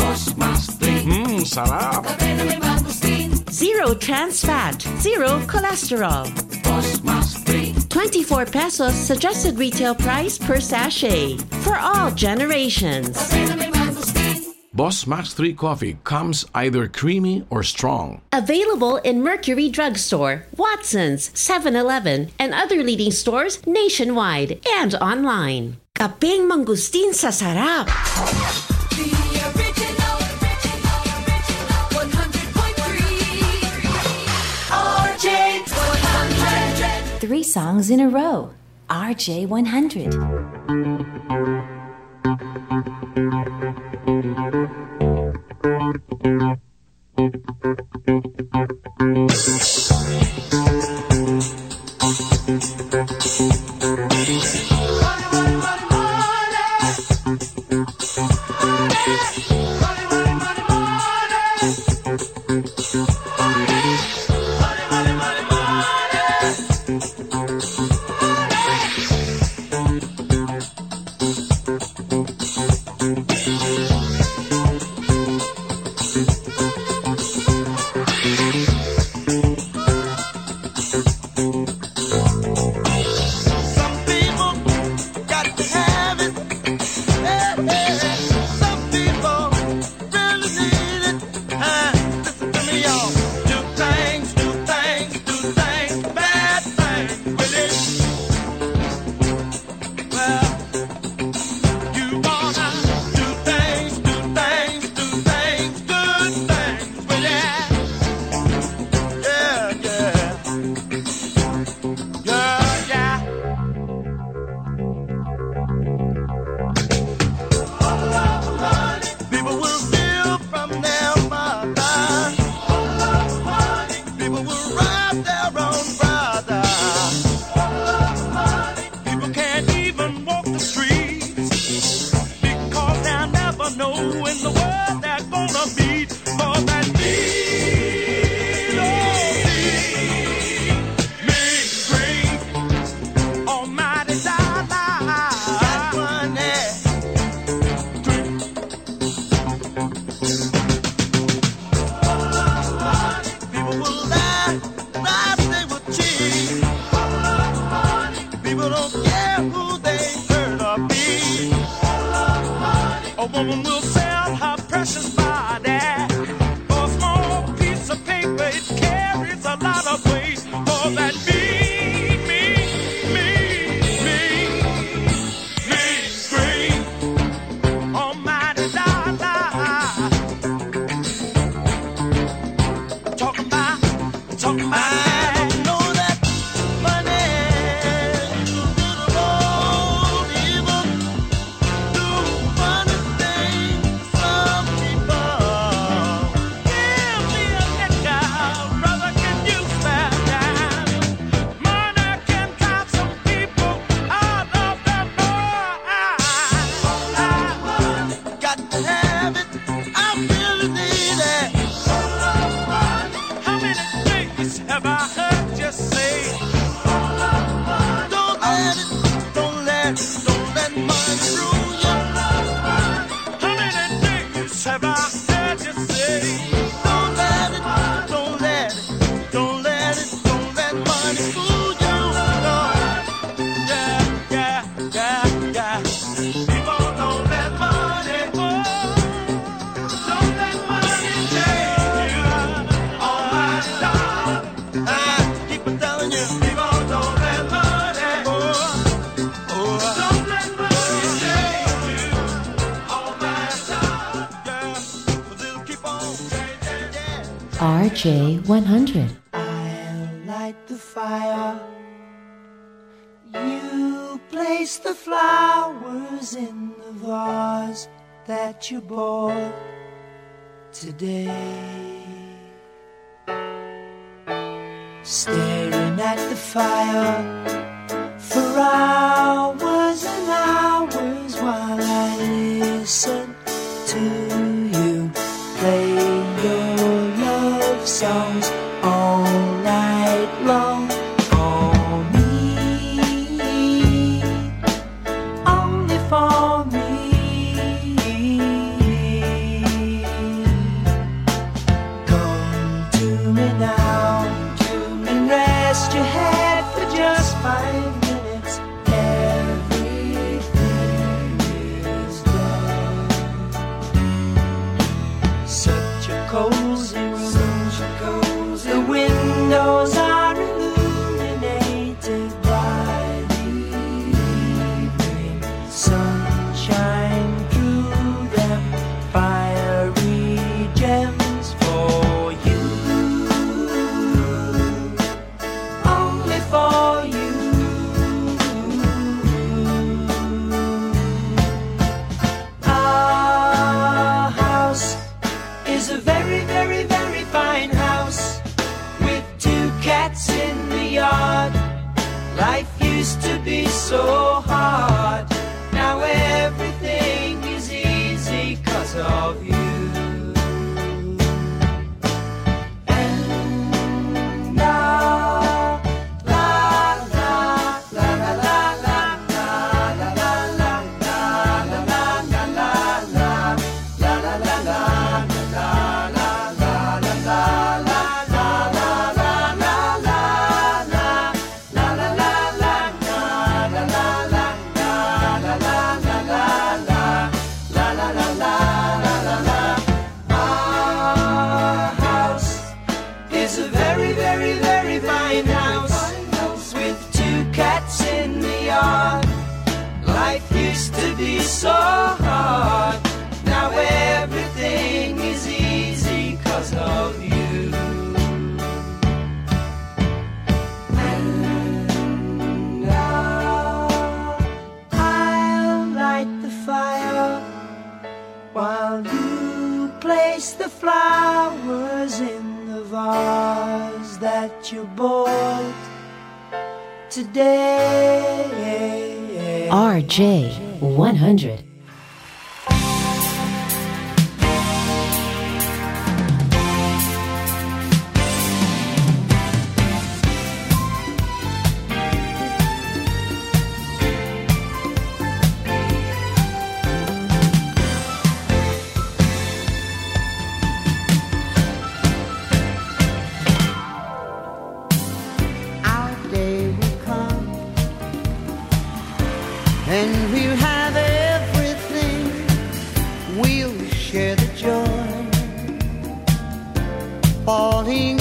Hmm, sarap. Zero trans fat, zero cholesterol. 24 pesos suggested retail price per sachet for all generations. Boss Max 3 Coffee comes either creamy or strong. Available in Mercury Drugstore, Watson's, 7-Eleven, and other leading stores nationwide and online. Kapeng mangustin sa sarap. songs in a row, RJ100. 100. I'll light the fire. You place the flowers in the vase that you bought today. Staring at the fire. Falling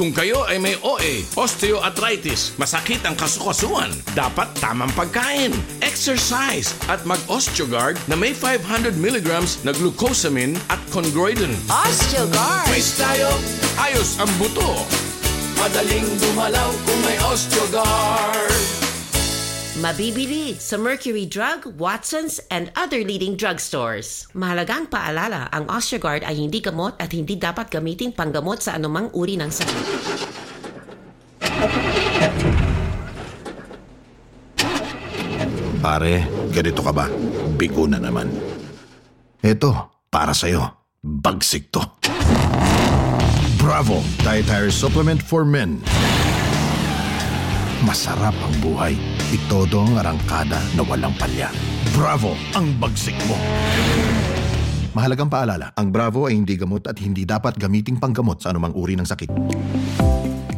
Kung kayo ay may OA, osteoarthritis, masakit ang kasukasuan, dapat tamang pagkain, exercise, at mag-Osteogard na may 500 milligrams na glucosamine at chondroitin. Osteogard! Face tayo, ayos ang buto. Madaling gumalaw kung may Osteogard. Mabibili sa Mercury Drug, Watson's, and other leading drugstores. Mahalagang paalala, ang Osteogard ay hindi gamot at hindi dapat gamiting panggamot sa anumang uri ng sakit. Pare, ganito ka ba? Bigo na naman. Ito, para sa'yo. Bagsik to. Bravo! Dietary Supplement for Men. Masarap ang buhay. Itodo ang arangkada na walang palya. Bravo! Ang bagsik mo! Mahalagang paalala, ang Bravo ay hindi gamot at hindi dapat gamiting panggamot sa anumang uri ng sakit.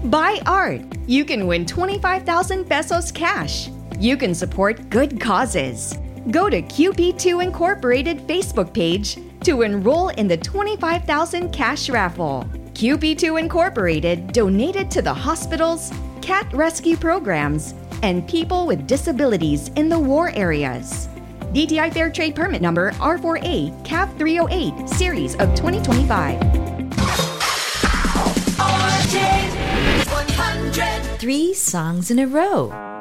Buy art. You can win 25,000 pesos cash. You can support good causes. Go to QP2 Incorporated Facebook page to enroll in the 25,000 cash raffle. QP2 Incorporated donated to the hospitals, cat rescue programs, and people with disabilities in the war areas. DTI Fair Trade Permit Number R4A CAV 308 Series of 2025. Three songs in a row.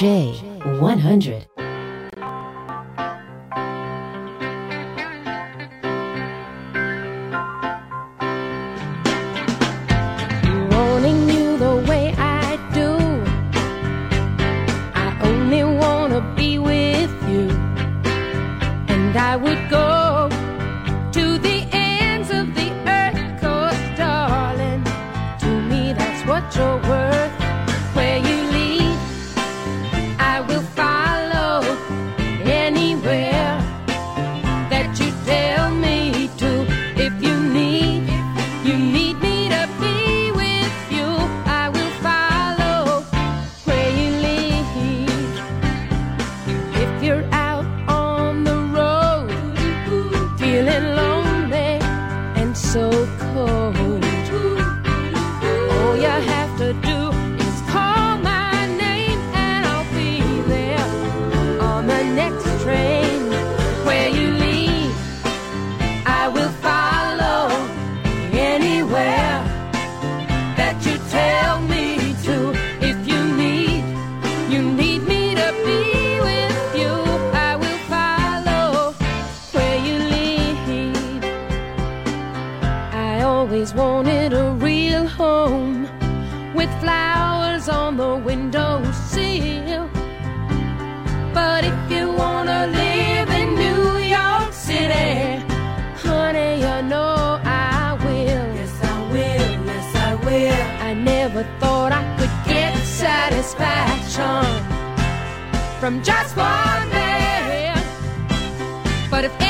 J100. With flowers on the windowsill. But if you wanna live in New York City, honey, you know I will. Yes, I will. Yes, I will. I never thought I could get satisfaction from just one man. But if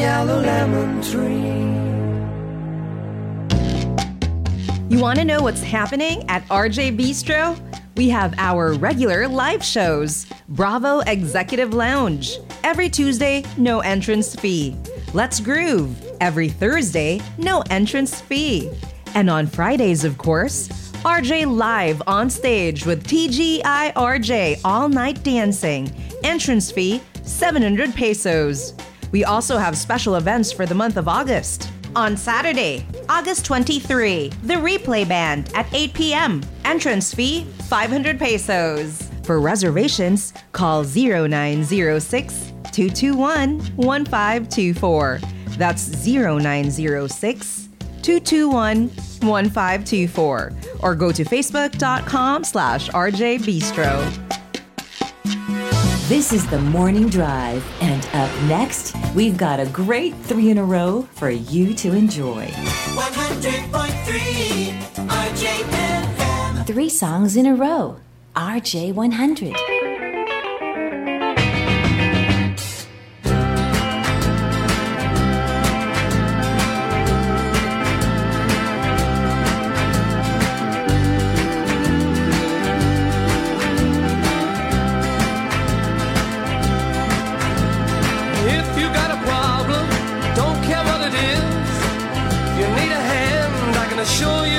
yellow lemon tree. You want to know what's happening at RJ Bistro? We have our regular live shows Bravo Executive Lounge, every Tuesday, no entrance fee. Let's Groove, every Thursday, no entrance fee. And on Fridays, of course, RJ Live on stage with TGIRJ All Night Dancing, entrance fee 700 pesos. We also have special events for the month of August. On Saturday, August 23, the replay band at 8 p.m. Entrance fee 500 pesos. For reservations, call 0906 221 1524. That's 0906 221 1524. Or go to facebook.com slash rjbistro. This is the morning drive, and up next, we've got a great three in a row for you to enjoy. 100.3 RJFM. Three songs in a row. RJ 100. show you.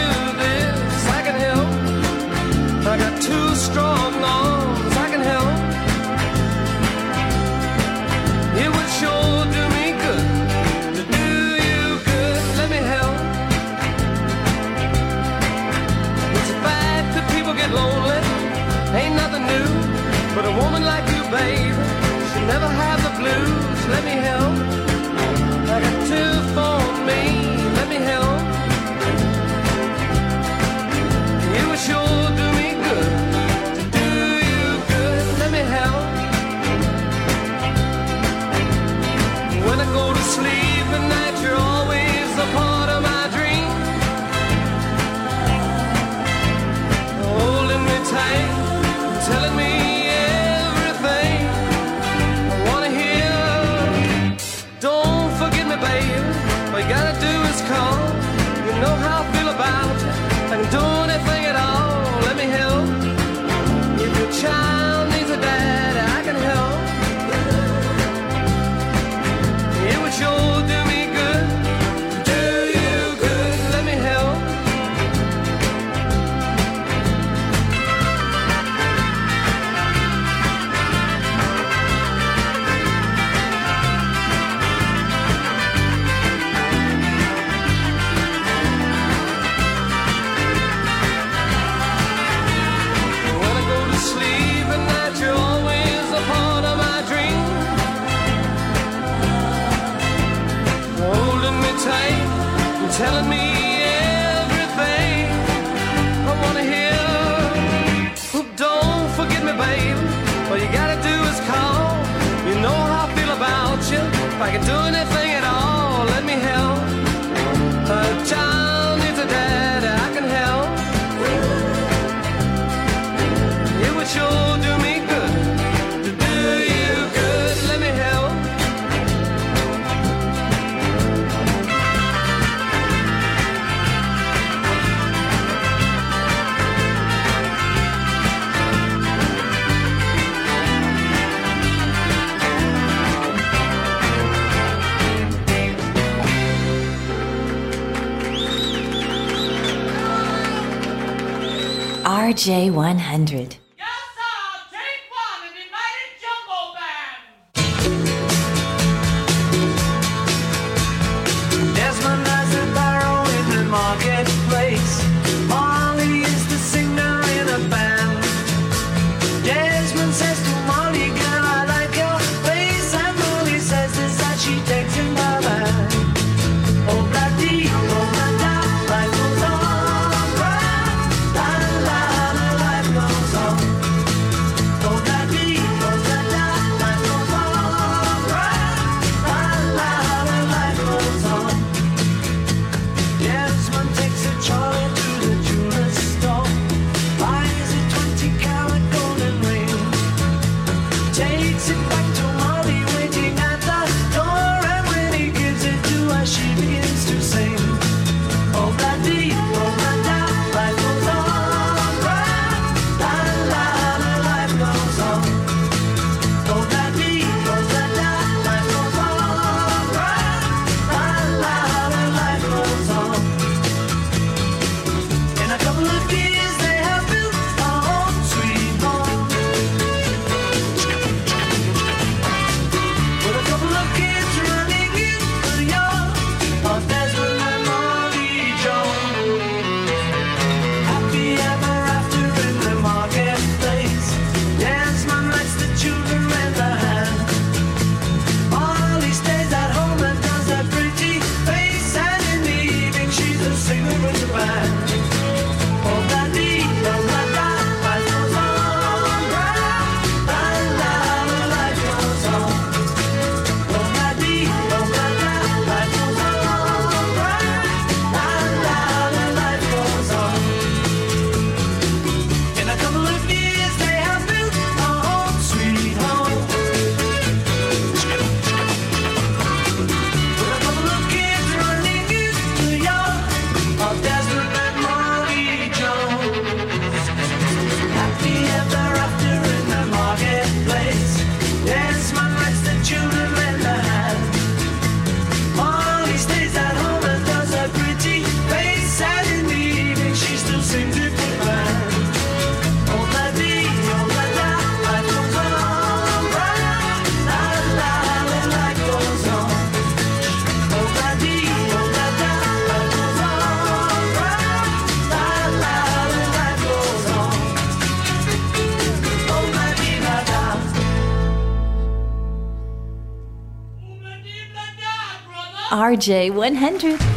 even if I J100. RJ100.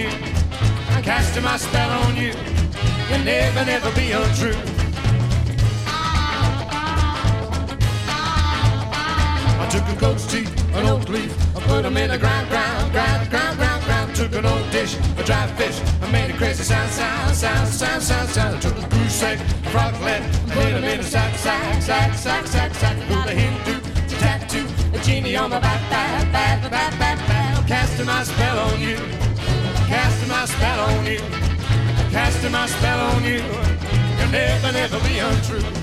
You, casting my spell on you. You'll never, never be untrue. I took a goat's teeth, an oak leaf, I put them in a ground, ground, ground, ground, ground, ground. Took an old dish, a dry fish, I made a crazy sound, sound, sound, sound, sound, sound. I took a goose egg, a frog leg, I put them in a sack, sack, sack, sack, sack, sack. Put a Hindu, tattoo, a genie on my back, back, back, back, back, back. I'm casting my spell on you, casting my spell on you, casting my spell on you. You'll never, never be untrue.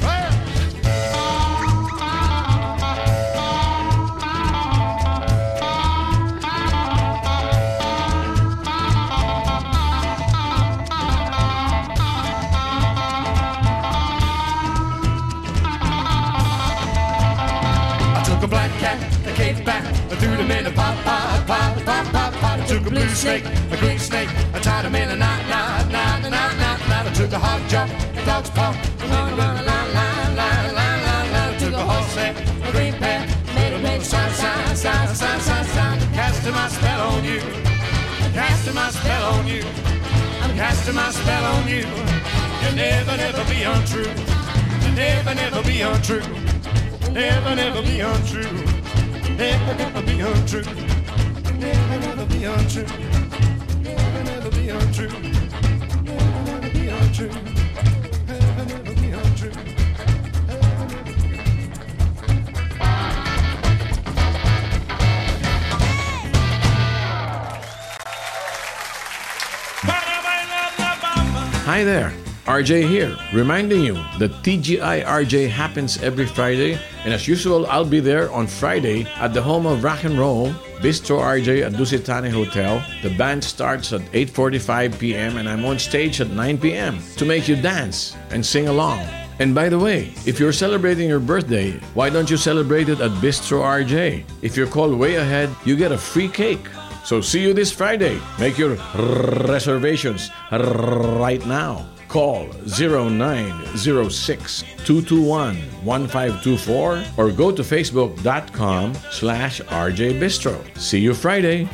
Blue snake, a green snake, I tied them in a knot, knot, knot, knot, knot, knot. I took a hot jump, a dog's paw, made a line, line, line, line, line, line, took a horse a green pair, made a make sign, sign, sign, sign, sign, sign. Casting my spell on you, casting my spell on you, I'm casting my spell on you. You'll never, never be untrue. You'll never, never be untrue. Never, never be untrue. Never, never be untrue. Hi there, RJ here, reminding you that TGI RJ happens every Friday, and as usual, I'll be there on Friday at the home of rock and roll, Bistro RJ at Dusit Thani Hotel. The band starts at 8:45 p.m. and I'm on stage at 9 p.m. to make you dance and sing along. And by the way, if you're celebrating your birthday, why don't you celebrate it at Bistro RJ? If you're called way ahead, you get a free cake. So see you this Friday. Make your reservations right now. Call 0906 221 1524 or go to facebook.com slash RJ Bistro. See you Friday.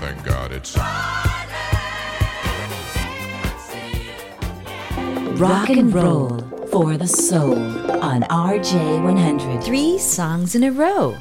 Thank God it's. Rock and roll for the soul on RJ100. Three songs in a row.